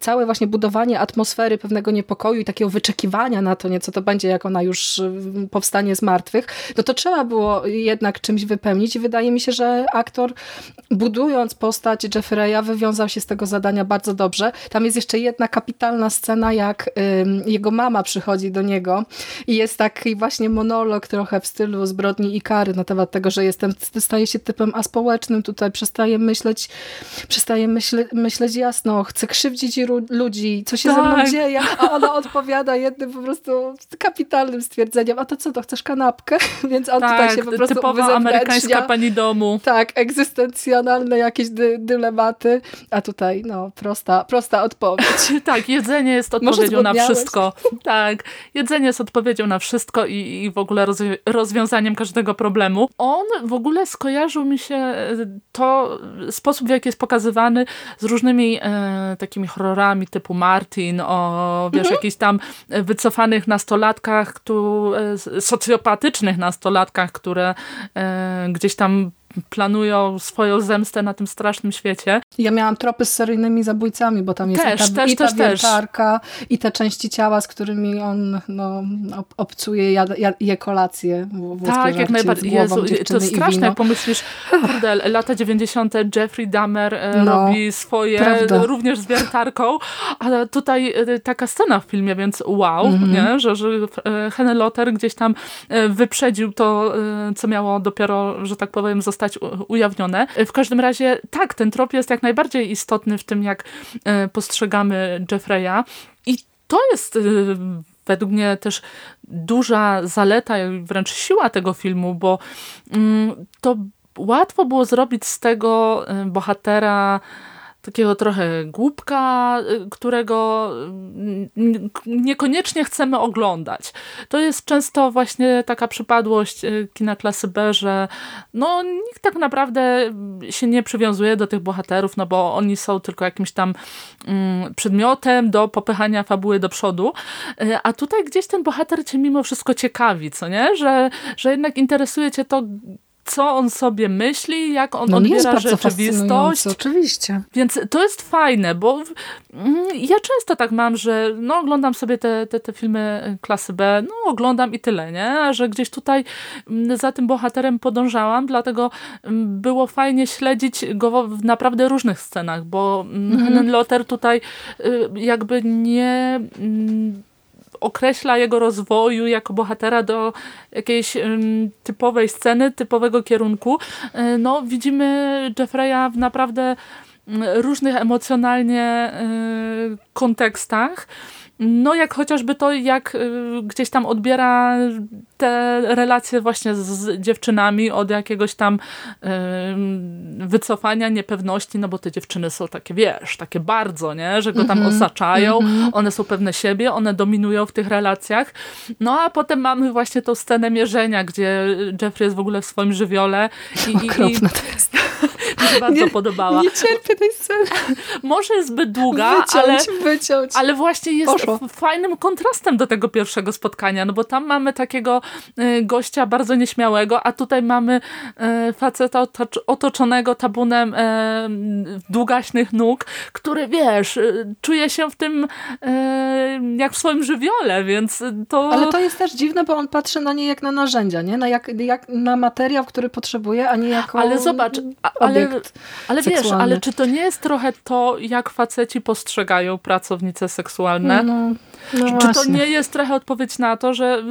całe właśnie budowanie atmosfery pewnego niepokoju i takiego wyczekiwania na to, nieco to będzie, jak ona już y, powstanie z martwych, no to trzeba było jednak czymś wypełnić i wydaje mi się, że aktor budując postać Jeffreya wywiązał się z tego zadania bardzo dobrze. Tam jest jeszcze jedna kapitalna scena, jak jego mama przychodzi do niego i jest taki właśnie monolog trochę w stylu zbrodni i kary na temat tego, że jestem, staje się typem aspołecznym, tutaj przestaje myśleć, przestaje myśle, myśleć jasno, chce krzywdzić ludzi, co się tak. ze mną tak. dzieje, a ona odpowiada jednym po prostu kapitalnym stwierdzeniem, a to co, to chcesz kanapkę? Więc on tak, tutaj się po prostu
typowa amerykańska pani domu.
Tak, egzystencjonalne jakieś dy, dylematy, a tutaj no, prosta, prosta odpowiedź.
tak, jedzenie jest odpowiedzią na wszystko. Tak, jedzenie jest odpowiedzią na wszystko i, i w ogóle rozwiązaniem każdego problemu. On w ogóle skojarzył mi się e, to sposób, w jaki jest pokazywany z różnymi e, takimi horrorami typu Martin, o wiesz, mhm. jakichś tam wycofanych nastolatkach, tu, e, socjopatycznych nastolatkach, które gdzieś tam planują swoją zemstę na tym strasznym świecie.
Ja miałam tropy z seryjnymi zabójcami, bo tam jest
też,
i ta,
też,
i ta
też,
wiertarka, też. i te części ciała, z którymi on no, obcuje, jad, je kolację.
Tak, jak najbardziej. Jezu, to straszne, jak pomyślisz, kurde, lata 90. Jeffrey Dahmer e, no, robi swoje, prawda. również z wiertarką, ale tutaj e, taka scena w filmie, więc wow, mm -hmm. nie? że, że e, Henry Lotter gdzieś tam wyprzedził to, co miało dopiero, że tak powiem, zostać zostać ujawnione. W każdym razie tak, ten trop jest jak najbardziej istotny w tym, jak e, postrzegamy Jeffreya i to jest e, według mnie też duża zaleta i wręcz siła tego filmu, bo mm, to łatwo było zrobić z tego e, bohatera takiego trochę głupka, y, którego mm, niekoniecznie chcemy oglądać. To jest często właśnie taka przypadłość y, kina klasy B, że no nikt tak naprawdę się nie przywiązuje do tych bohaterów, no bo oni są tylko jakimś tam mm, przedmiotem do popychania fabuły do przodu, y, a tutaj gdzieś ten bohater cię mimo wszystko ciekawi, co nie? Że, że jednak interesuje cię to, co on sobie myśli, jak on no, odbiera rzeczywistość.
Oczywiście.
Więc to jest fajne, bo mm, ja często tak mam, że no, oglądam sobie te, te, te filmy klasy B, no oglądam i tyle, nie? Że gdzieś tutaj mm, za tym bohaterem podążałam, dlatego mm, było fajnie śledzić go w naprawdę różnych scenach, bo mhm. Lotter tutaj y, jakby nie określa jego rozwoju jako bohatera do jakiejś typowej sceny, typowego kierunku. E, no, widzimy Jeffreya w naprawdę różnych emocjonalnie y, kontekstach. No jak chociażby to, jak y, gdzieś tam odbiera te relacje właśnie z dziewczynami od jakiegoś tam wycofania, niepewności, no bo te dziewczyny są takie, wiesz, takie bardzo, nie? Że go tam mm -hmm. osaczają, mm -hmm. one są pewne siebie, one dominują w tych relacjach. No a potem mamy właśnie tą scenę mierzenia, gdzie Jeffrey jest w ogóle w swoim żywiole.
I, i, i... to jest.
Mi się bardzo nie, podobała.
Nie cierpię tej sceny.
Może jest zbyt długa,
wyciąć,
ale,
wyciąć.
ale właśnie jest Poszło. fajnym kontrastem do tego pierwszego spotkania, no bo tam mamy takiego gościa bardzo nieśmiałego, a tutaj mamy y, faceta otoczonego tabunem y, długaśnych nóg, który wiesz, czuje się w tym jak w swoim żywiole, więc to...
Ale to jest też dziwne, bo on patrzy na nie jak na narzędzia, nie? Na, jak, jak na materiał, który potrzebuje, a nie jako
Ale zobacz, ale, ale wiesz, ale czy to nie jest trochę to, jak faceci postrzegają pracownice seksualne? No, no czy to nie jest trochę odpowiedź na to, że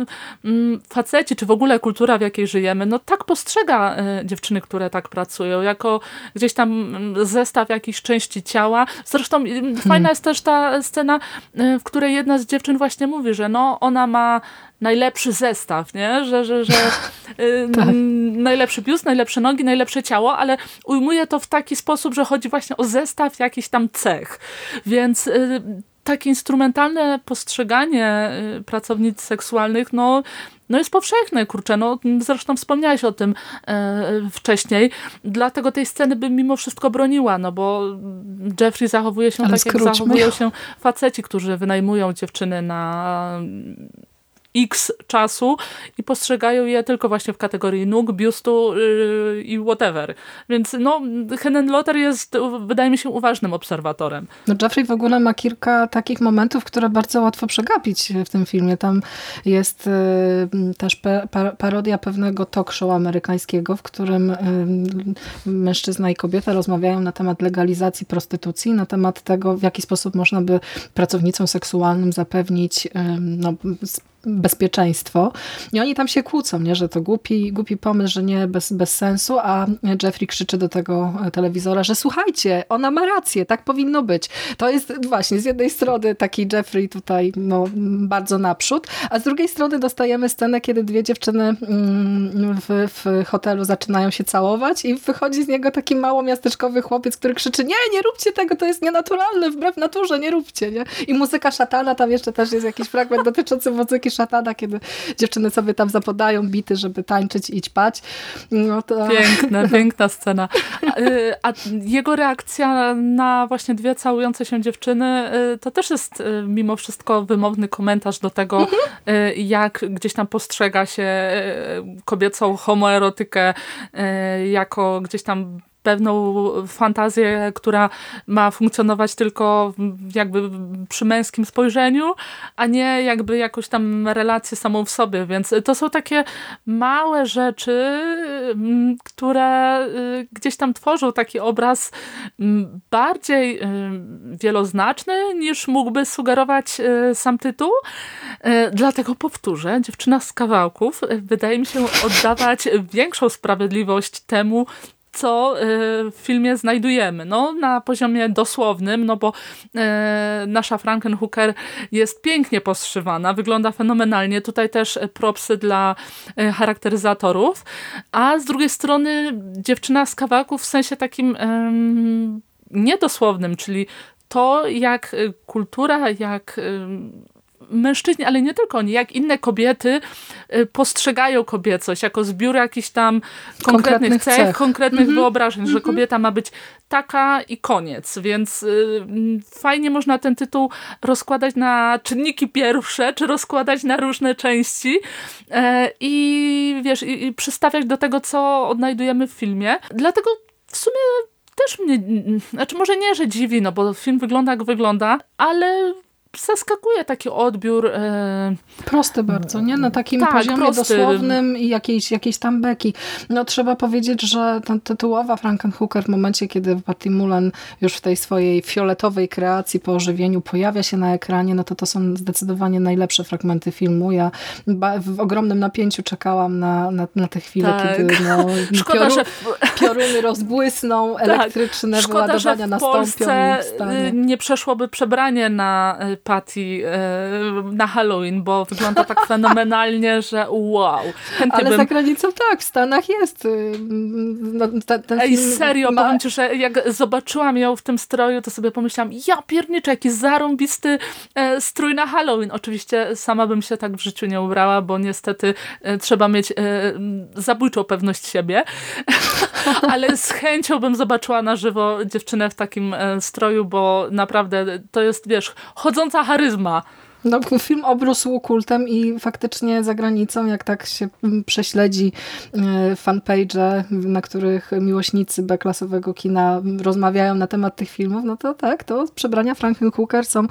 mm, faceci, czy w ogóle kultura, w jakiej żyjemy, no tak postrzega y, dziewczyny, które tak pracują, jako gdzieś tam mm, zestaw jakichś części ciała. Zresztą y, hmm. fajna jest też ta scena, y, w której jedna z dziewczyn właśnie mówi, że no ona ma najlepszy zestaw, nie? Że, że, że y, tak. najlepszy biust, najlepsze nogi, najlepsze ciało, ale ujmuje to w taki sposób, że chodzi właśnie o zestaw jakichś tam cech. Więc takie instrumentalne postrzeganie y, pracownic seksualnych, no no jest powszechny, kurczę, no zresztą wspomniałeś o tym e, wcześniej, dlatego tej sceny bym mimo wszystko broniła, no bo Jeffrey zachowuje się Ale tak, skróćmy. jak zachowują się faceci, którzy wynajmują dziewczyny na x czasu i postrzegają je tylko właśnie w kategorii nóg, biustu yy, i whatever. Więc no, Henen Lotter jest, wydaje mi się, uważnym obserwatorem.
No Jeffrey w ogóle ma kilka takich momentów, które bardzo łatwo przegapić w tym filmie. Tam jest yy, też parodia pewnego talk show amerykańskiego, w którym yy, mężczyzna i kobieta rozmawiają na temat legalizacji prostytucji, na temat tego, w jaki sposób można by pracownicom seksualnym zapewnić no, bezpieczeństwo. I oni tam się kłócą, nie? że to głupi, głupi pomysł, że nie, bez, bez sensu, a Jeffrey krzyczy do tego telewizora, że słuchajcie, ona ma rację, tak powinno być. To jest właśnie z jednej strony taki Jeffrey tutaj no, bardzo naprzód, a z drugiej strony dostajemy scenę, kiedy dwie dziewczyny mm, w, w hotelu zaczynają się całować i wychodzi z niego taki małomiasteczkowy chłopiec, który krzyczy, nie, nie róbcie tego, to jest nienaturalne, wbrew naturze, nie róbcie. Nie? I muzyka szatana, tam jeszcze też jest jakiś fragment dotyczący muzyki szatana, kiedy dziewczyny sobie tam zapodają bity, żeby tańczyć i ćpać.
No to... Piękna, piękna scena. Y, a jego reakcja na właśnie dwie całujące się dziewczyny, y, to też jest y, mimo wszystko wymowny komentarz do tego, jak gdzieś tam postrzega się kobiecą homoerotykę jako gdzieś tam pewną fantazję, która ma funkcjonować tylko jakby przy męskim spojrzeniu, a nie jakby jakoś tam relację samą w sobie, więc to są takie małe rzeczy, mm, które y, gdzieś tam tworzą taki obraz mm, bardziej y, wieloznaczny niż mógłby sugerować y, sam tytuł. Dlatego powtórzę, dziewczyna z kawałków wydaje mi się oddawać większą sprawiedliwość temu, co y, w filmie znajdujemy. No, na poziomie dosłownym, no bo e, nasza Frankenhooker jest pięknie poszywana, wygląda fenomenalnie. Tutaj też propsy dla e, charakteryzatorów, a z drugiej strony dziewczyna z kawałków w sensie takim niedosłownym, czyli to, jak kultura, jak mężczyźni, ale nie tylko oni, jak inne kobiety y, postrzegają kobiecość jako zbiór jakichś tam konkretnych, konkretnych cech, cech, konkretnych mm -hmm. wyobrażeń, mm -hmm. że mhm. kobieta ma być taka i koniec, więc y, fajnie można ten tytuł rozkładać na czynniki pierwsze, czy rozkładać na różne części y, i wiesz, i, i przystawiać do tego, co odnajdujemy w filmie. Dlatego w sumie też mnie, znaczy może nie, że dziwi, no bo film wygląda jak wygląda, ale zaskakuje taki odbiór. E...
Prosty bardzo, nie? Na takim tak, poziomie prosty. dosłownym i jakiejś, jakiejś tam beki. No trzeba powiedzieć, że ta tytułowa Frankenhooker w momencie, kiedy Patty Mullen już w tej swojej fioletowej kreacji po ożywieniu pojawia się na ekranie, no to to są zdecydowanie najlepsze fragmenty filmu. Ja w ogromnym napięciu czekałam na, na, na tę chwilę, tak. kiedy no, Szkoda, pioru, że... pioruny rozbłysną, tak. elektryczne tak. Szkoda, wyładowania
że w Polsce nie przeszłoby przebranie na y, Patty e, na Halloween, bo wygląda tak fenomenalnie, że wow.
Chętnie Ale bym... za granicą tak, w Stanach jest. Y,
no, ten Ej, serio, ma... powiem ci, że jak zobaczyłam ją w tym stroju, to sobie pomyślałam, ja pierniczę, jaki zarąbisty e, strój na Halloween. Oczywiście sama bym się tak w życiu nie ubrała, bo niestety e, trzeba mieć zabójczą pewność siebie. Ale z chęcią bym zobaczyła na żywo dziewczynę w takim stroju, bo naprawdę to jest, wiesz, chodząca rosnąca charyzma
no, film obrósł kultem i faktycznie za granicą, jak tak się prześledzi e, fanpage, na których miłośnicy B-klasowego kina rozmawiają na temat tych filmów, no to tak, to przebrania Frankenhooker są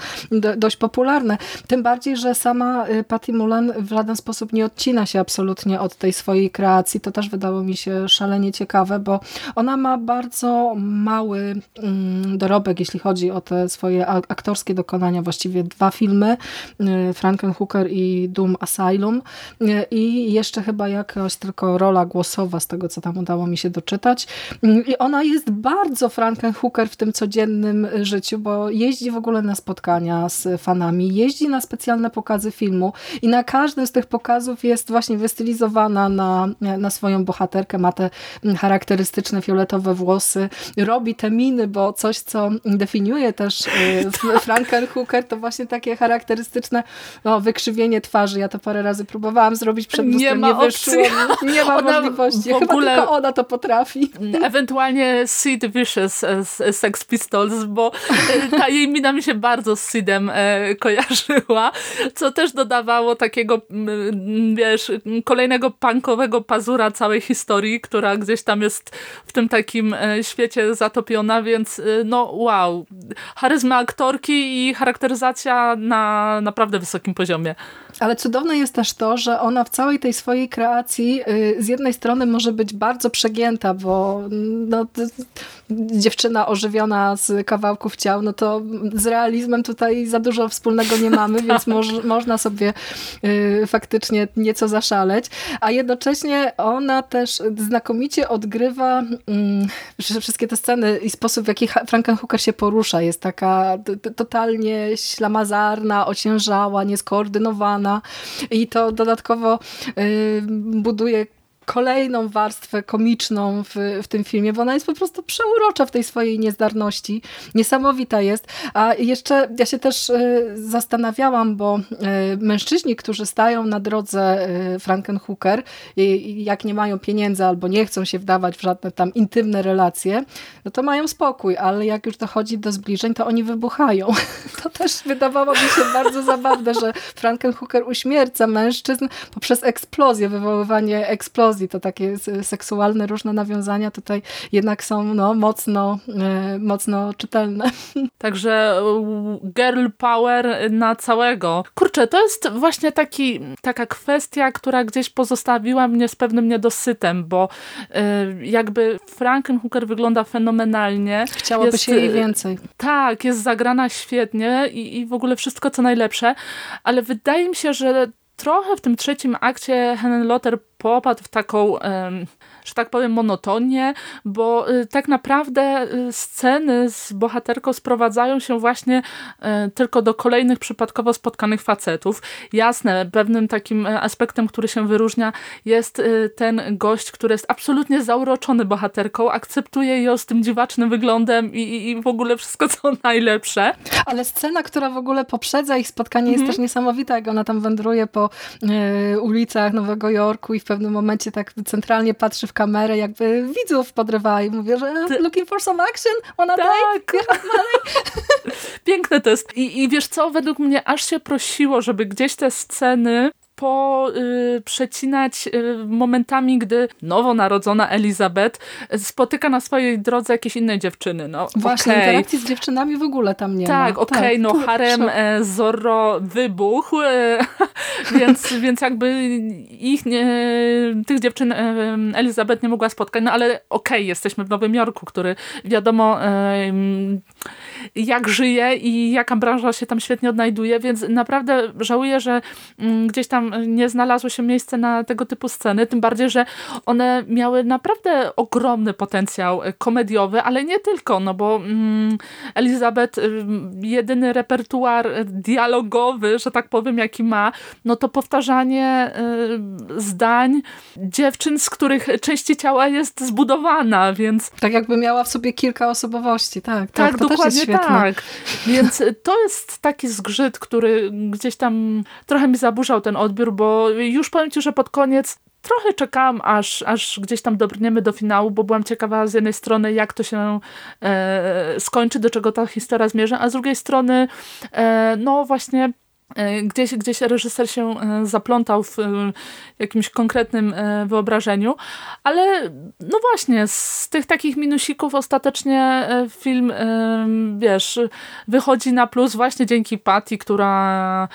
dość popularne. Tym bardziej, że sama e, Patty Mullen w żaden sposób nie odcina się absolutnie od tej swojej kreacji. To też wydało mi się szalenie ciekawe, bo ona ma bardzo mały mm, dorobek, jeśli chodzi o te swoje aktorskie dokonania. Właściwie dwa filmy, Frankenhooker i Doom Asylum y, i jeszcze chyba jakaś tylko rola głosowa z tego, co tam udało mi się doczytać. Y, I ona jest bardzo Frankenhooker w tym codziennym życiu, bo jeździ w ogóle na spotkania z fanami, jeździ na specjalne pokazy filmu i na każdym z tych pokazów jest właśnie wystylizowana na, na swoją bohaterkę, ma te charakterystyczne fioletowe włosy, robi te miny, bo coś, co definiuje też Frankenhooker, to właśnie takie charakterystyczne charakterystyczne no, wykrzywienie twarzy. Ja to parę razy próbowałam zrobić przed lustrem,
nie,
nie wyszło. Nie ma ona możliwości. W ogóle... Chyba tylko ona to potrafi.
Ewentualnie Sid Vicious z Sex Pistols, bo e, ta jej mina mi się bardzo z Sidem e, kojarzyła, co też dodawało takiego, wiesz, kolejnego punkowego pazura całej historii, która gdzieś tam jest w tym takim e, świecie zatopiona, więc no wow. Charyzma aktorki i charakteryzacja na naprawdę wysokim poziomie.
Ale cudowne jest też to, że ona w całej tej swojej kreacji y, z jednej strony może być bardzo przegięta, bo no, dziewczyna ożywiona z kawałków ciał, no to z realizmem tutaj za dużo wspólnego nie mamy, więc moż, można sobie y, faktycznie nieco zaszaleć. A jednocześnie ona też znakomicie odgrywa y, wszystkie te sceny i sposób, w jaki Frankenhooker się porusza. Jest taka totalnie ślamazarna, ociężała, nieskoordynowana i to dodatkowo y, buduje kolejną warstwę komiczną w, w tym filmie, bo ona jest po prostu przeurocza w tej swojej niezdarności. Niesamowita jest. A jeszcze ja się też y, zastanawiałam, bo y, mężczyźni, którzy stają na drodze y, Frankenhooker jak nie mają pieniędzy albo nie chcą się wdawać w żadne tam intymne relacje, no to mają spokój, ale jak już dochodzi do zbliżeń, to oni wybuchają. To też wydawało mi się bardzo zabawne, że Frankenhooker uśmierca mężczyzn poprzez eksplozję, wywoływanie eksplozji eksplozji, to takie seksualne różne nawiązania tutaj jednak są no, mocno, e, mocno czytelne.
Także girl power na całego. Kurczę, to jest właśnie taki, taka kwestia, która gdzieś pozostawiła mnie z pewnym niedosytem, bo e, jakby Frankenhooker wygląda fenomenalnie.
Chciałoby jest, się jej więcej.
Tak, jest zagrana świetnie i, i w ogóle wszystko co najlepsze, ale wydaje mi się, że trochę w tym trzecim akcie Helen Lotter popadł w taką że tak powiem, monotonię, bo y, tak naprawdę y, sceny z bohaterką sprowadzają się właśnie y, tylko do kolejnych przypadkowo spotkanych facetów. Jasne, pewnym takim aspektem, który się wyróżnia jest ten gość, który jest absolutnie zauroczony bohaterką, akceptuje ją z tym dziwacznym wyglądem i, i w ogóle wszystko co najlepsze.
Ale scena, która w ogóle poprzedza ich spotkanie jest mhm. też niesamowita, jak ona tam wędruje po y, ulicach Nowego Jorku i w pewnym momencie tak centralnie patrzy w w kamerę, jakby widzów podrywa i mówię, że looking for some action, wanna tak. date,
Piękne to jest. I, I wiesz co, według mnie aż się prosiło, żeby gdzieś te sceny poprzecinać y, momentami, gdy nowonarodzona Elizabeth spotyka na swojej drodze jakieś inne dziewczyny. No,
Właśnie,
okay.
interakcji z dziewczynami w ogóle tam nie
tak, ma. Okay, tak, okej, no harem e, Zorro wybuchł, e, więc, więc jakby ich tych dziewczyn e, Elizabeth nie mogła spotkać, no ale okej, okay, jesteśmy w Nowym Jorku, który wiadomo jak żyje i jaka branża się tam świetnie odnajduje, więc naprawdę żałuję, że gdzieś tam nie znalazło się miejsce na tego typu sceny, tym bardziej, że one miały naprawdę ogromny potencjał e, komediowy, ale nie tylko, no bo mm, Elizabeth y, jedyny repertuar dialogowy, że tak powiem, jaki ma, no to powtarzanie y, zdań dziewczyn, z których części ciała jest zbudowana, więc...
Tak jakby miała w sobie kilka osobowości, tak.
Tak, tak dokładnie tak. Więc to jest taki zgrzyt, który gdzieś tam trochę mi zaburzał ten odbiór, bo już powiem Ci, że pod koniec trochę czekałam, aż, aż gdzieś tam dobrniemy do finału, bo byłam ciekawa z jednej strony, jak to się e, skończy, do czego ta historia zmierza, a z drugiej strony, e, no właśnie E, gdzieś, gdzieś reżyser się e, zaplątał w e, jakimś konkretnym wyobrażeniu, ale no właśnie, z tych takich minusików ostatecznie film, wiesz, wychodzi na plus właśnie dzięki Patty, która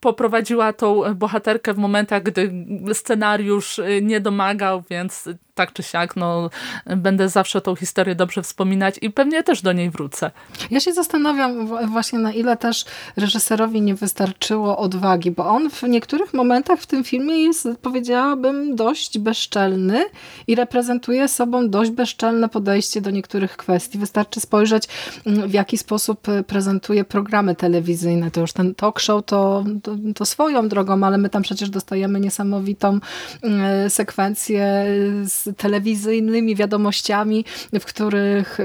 poprowadziła tą bohaterkę w momentach, gdy scenariusz nie domagał, więc tak czy siak, no, będę zawsze tą historię dobrze wspominać i pewnie też do niej wrócę.
Ja się zastanawiam właśnie na ile też reżyserowi nie wystarczyło odwagi, bo on w niektórych momentach w tym filmie jest, powiedziałabym, dość bezczelny i reprezentuje sobą dość bezczelne podejście do niektórych kwestii. Wystarczy spojrzeć, w jaki sposób prezentuje programy telewizyjne. To już ten talk show to to, to, swoją drogą, ale my tam przecież dostajemy niesamowitą e, sekwencję z telewizyjnymi wiadomościami, w których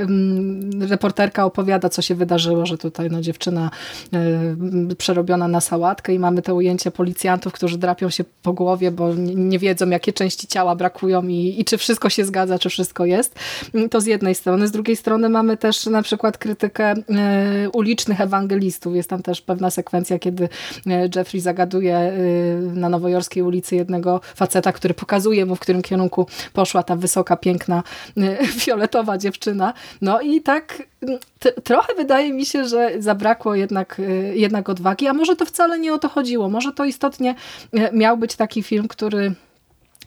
reporterka opowiada, co się wydarzyło, że tutaj no, dziewczyna e, przerobiona na sałatkę i mamy te ujęcia policjantów, którzy drapią się po głowie, bo nie wiedzą, jakie części ciała brakują i, i czy wszystko się zgadza, czy wszystko jest. To z jednej strony. Z drugiej strony mamy też na przykład krytykę e, ulicznych ewangelistów. Jest tam też pewna sekwencja, kiedy Jeffrey zagaduje na nowojorskiej ulicy jednego faceta, który pokazuje mu, w którym kierunku poszła ta wysoka, piękna, fioletowa dziewczyna. No i tak trochę wydaje mi się, że zabrakło jednak, jednak odwagi, a może to wcale nie o to chodziło. Może to istotnie miał być taki film, który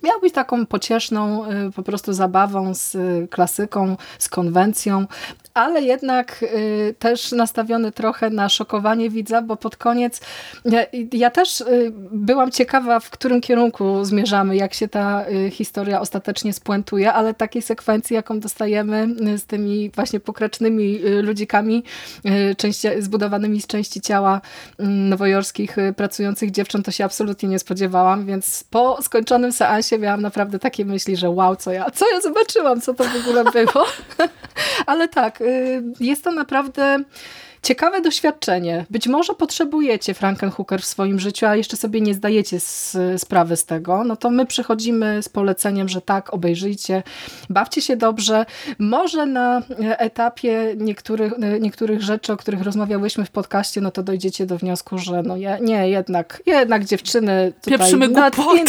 miał być taką pocieszną po prostu zabawą z klasyką, z konwencją, ale jednak y, też nastawiony trochę na szokowanie widza, bo pod koniec ja, ja też y, byłam ciekawa, w którym kierunku zmierzamy, jak się ta y, historia ostatecznie spuentuje, ale takiej sekwencji, jaką dostajemy z tymi właśnie pokrecznymi ludzikami części, zbudowanymi z części ciała nowojorskich pracujących dziewcząt, to się absolutnie nie spodziewałam, więc po skończonym seansie miałam naprawdę takie myśli, że wow, co ja, co ja zobaczyłam, co to w ogóle było. ale tak, Y, jest to naprawdę Ciekawe doświadczenie. Być może potrzebujecie Frankenhooker w swoim życiu, a jeszcze sobie nie zdajecie z, sprawy z tego. No to my przychodzimy z poleceniem, że tak, obejrzyjcie, bawcie się dobrze. Może na etapie niektórych, niektórych rzeczy, o których rozmawiałyśmy w podcaście, no to dojdziecie do wniosku, że no je, nie, jednak, jednak dziewczyny
tutaj Pieprzymy nad, in,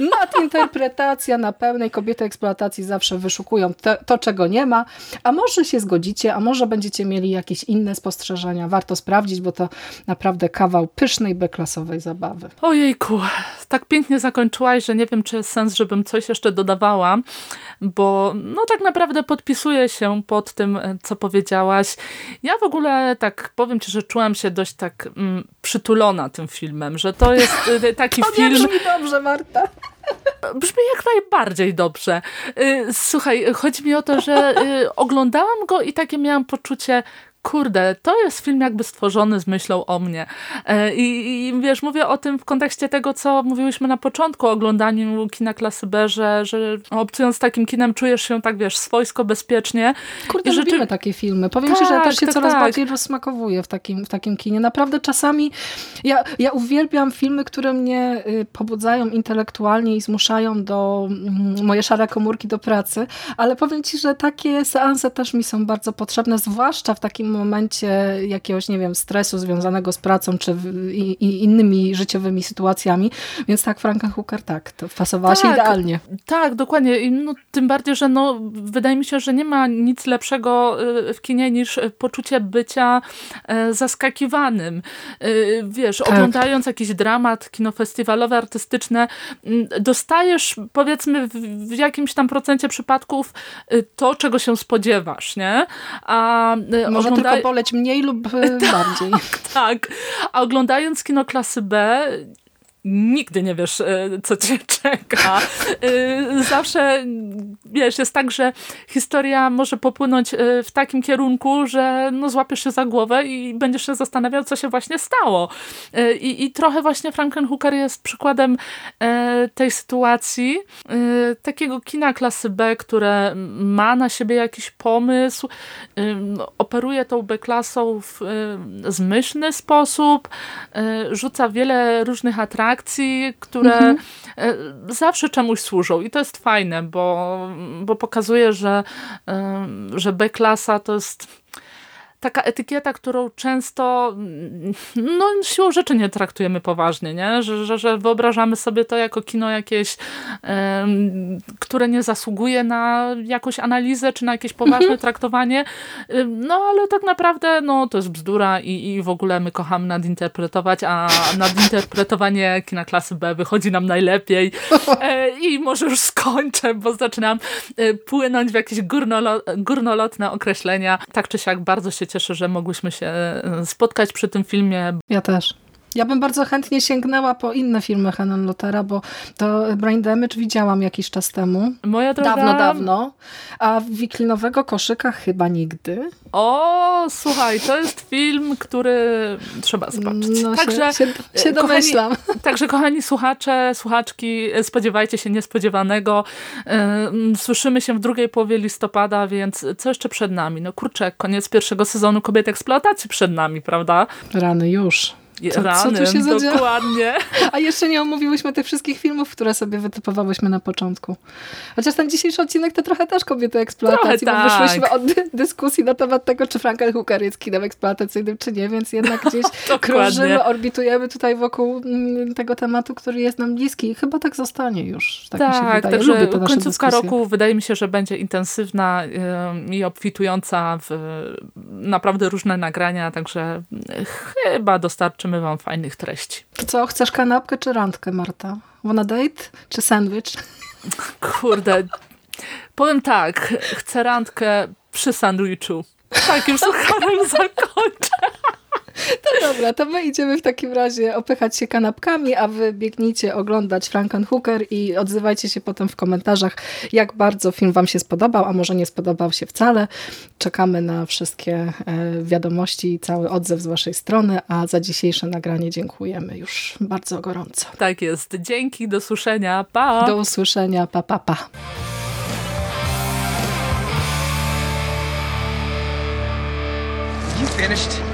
nadinterpretacja na pełnej kobiety eksploatacji zawsze wyszukują to, to, czego nie ma, a może się zgodzicie, a może będziecie mieli jakieś inne spostrzeżenia spostrzeżenia. Warto sprawdzić, bo to naprawdę kawał pysznej, beklasowej zabawy.
Ojejku, tak pięknie zakończyłaś, że nie wiem, czy jest sens, żebym coś jeszcze dodawała, bo no tak naprawdę podpisuję się pod tym, e, co powiedziałaś. Ja w ogóle tak powiem ci, że czułam się dość tak mm, przytulona tym filmem, że to jest e, taki
to
film...
To brzmi dobrze, Marta.
Brzmi jak najbardziej dobrze. E, słuchaj, chodzi mi o to, że oglądałam go i takie miałam poczucie, kurde, to jest film jakby stworzony z myślą o mnie. E, I, I, wiesz, mówię o tym w kontekście tego, co mówiłyśmy na początku o oglądaniu kina klasy B, że, że obcując takim kinem czujesz się tak, wiesz, swojsko, bezpiecznie.
Kurde, I lubimy rzeczy... takie filmy. Powiem tak, ci, że ja też się tak, coraz tak. bardziej rozsmakowuję w takim, w takim kinie. Naprawdę czasami ja, ja uwielbiam filmy, które mnie y, pobudzają intelektualnie i zmuszają do mm, moje szare komórki do pracy, ale powiem ci, że takie seanse też mi są bardzo potrzebne, zwłaszcza w takim momencie jakiegoś, nie wiem, stresu związanego z pracą czy i, i innymi życiowymi sytuacjami. Więc tak, Frankenhooker tak, to pasowała tak, się idealnie.
Tak, dokładnie. I no, tym bardziej, że no, wydaje mi się, że nie ma nic lepszego y, w kinie niż poczucie bycia e, zaskakiwanym. Y, wiesz, tak. oglądając jakiś dramat kinofestiwalowy, artystyczne, dostajesz powiedzmy w jakimś tam procencie przypadków to, czego się spodziewasz, nie?
A Może tylko boleć mniej lub tak, bardziej.
Tak, a oglądając kino klasy B nigdy nie wiesz, e, co cię czeka. E, zawsze, wiesz, jest tak, że historia może popłynąć e, w takim kierunku, że no, złapiesz się za głowę i będziesz się zastanawiał, co się właśnie stało. I, i trochę właśnie Frankenhooker jest przykładem tej sytuacji, takiego kina klasy B, które ma na siebie jakiś pomysł, operuje tą B-klasą w zmyślny sposób, rzuca wiele różnych atrakcji, akcji, które mhm. E, zawsze czemuś służą i to jest fajne, bo, bo pokazuje, że, e, że B-klasa to jest taka etykieta, którą często no, siłą rzeczy nie traktujemy poważnie, nie? Że, że, że wyobrażamy sobie to jako kino jakieś, um, które nie zasługuje na jakąś analizę, czy na jakieś poważne mhm. traktowanie. No ale tak naprawdę no, to jest bzdura i, i w ogóle my kochamy nadinterpretować, a nadinterpretowanie kina klasy B wychodzi nam najlepiej. E, I może już skończę, bo zaczynam e, płynąć w jakieś górnolo górnolotne określenia. Tak czy siak bardzo się cieszę, że mogłyśmy się e, spotkać przy tym filmie.
Ja też. Ja bym bardzo chętnie sięgnęła po inne filmy Henan Lotera, bo to Brain Damage widziałam jakiś czas temu.
Moja droga...
Dawno, dawno. A Wiklinowego koszyka chyba nigdy.
O, słuchaj, to jest film, który trzeba zobaczyć.
No, także, się, się, się domyślam.
Kochani, także kochani słuchacze, słuchaczki, spodziewajcie się niespodziewanego. Słyszymy się w drugiej połowie listopada, więc co jeszcze przed nami? No kurczę, koniec pierwszego sezonu Kobiet Eksploatacji przed nami, prawda?
Rany już.
Co, Ranem, co tu się zadziało? Dokładnie.
A jeszcze nie omówiłyśmy tych wszystkich filmów, które sobie wytypowałyśmy na początku. Chociaż ten dzisiejszy odcinek to trochę też kobiety eksploatacji, trochę bo tak. wyszłyśmy od dyskusji na temat tego, czy Frankenhooker jest kinem eksploatacyjnym, czy nie, więc jednak gdzieś krążymy, orbitujemy tutaj wokół mm, tego tematu, który jest nam bliski i chyba tak zostanie już. Tak, tak także Lubię te
końcówka dyskusje. roku wydaje mi się, że będzie intensywna i obfitująca w naprawdę różne nagrania, także chyba dostarczy dostarczymy wam fajnych treści.
To co, chcesz kanapkę czy randkę, Marta? Wanna date czy sandwich?
Kurde, powiem tak, chcę randkę przy sandwichu. Tak, już z zakończę.
No dobra, to my idziemy w takim razie opychać się kanapkami, a wy biegnijcie oglądać Frankenhooker i odzywajcie się potem w komentarzach, jak bardzo film wam się spodobał, a może nie spodobał się wcale. Czekamy na wszystkie e, wiadomości i cały odzew z waszej strony, a za dzisiejsze nagranie dziękujemy już bardzo gorąco.
Tak jest. Dzięki, do usłyszenia. Pa!
Do usłyszenia. Pa, pa, pa. You finished?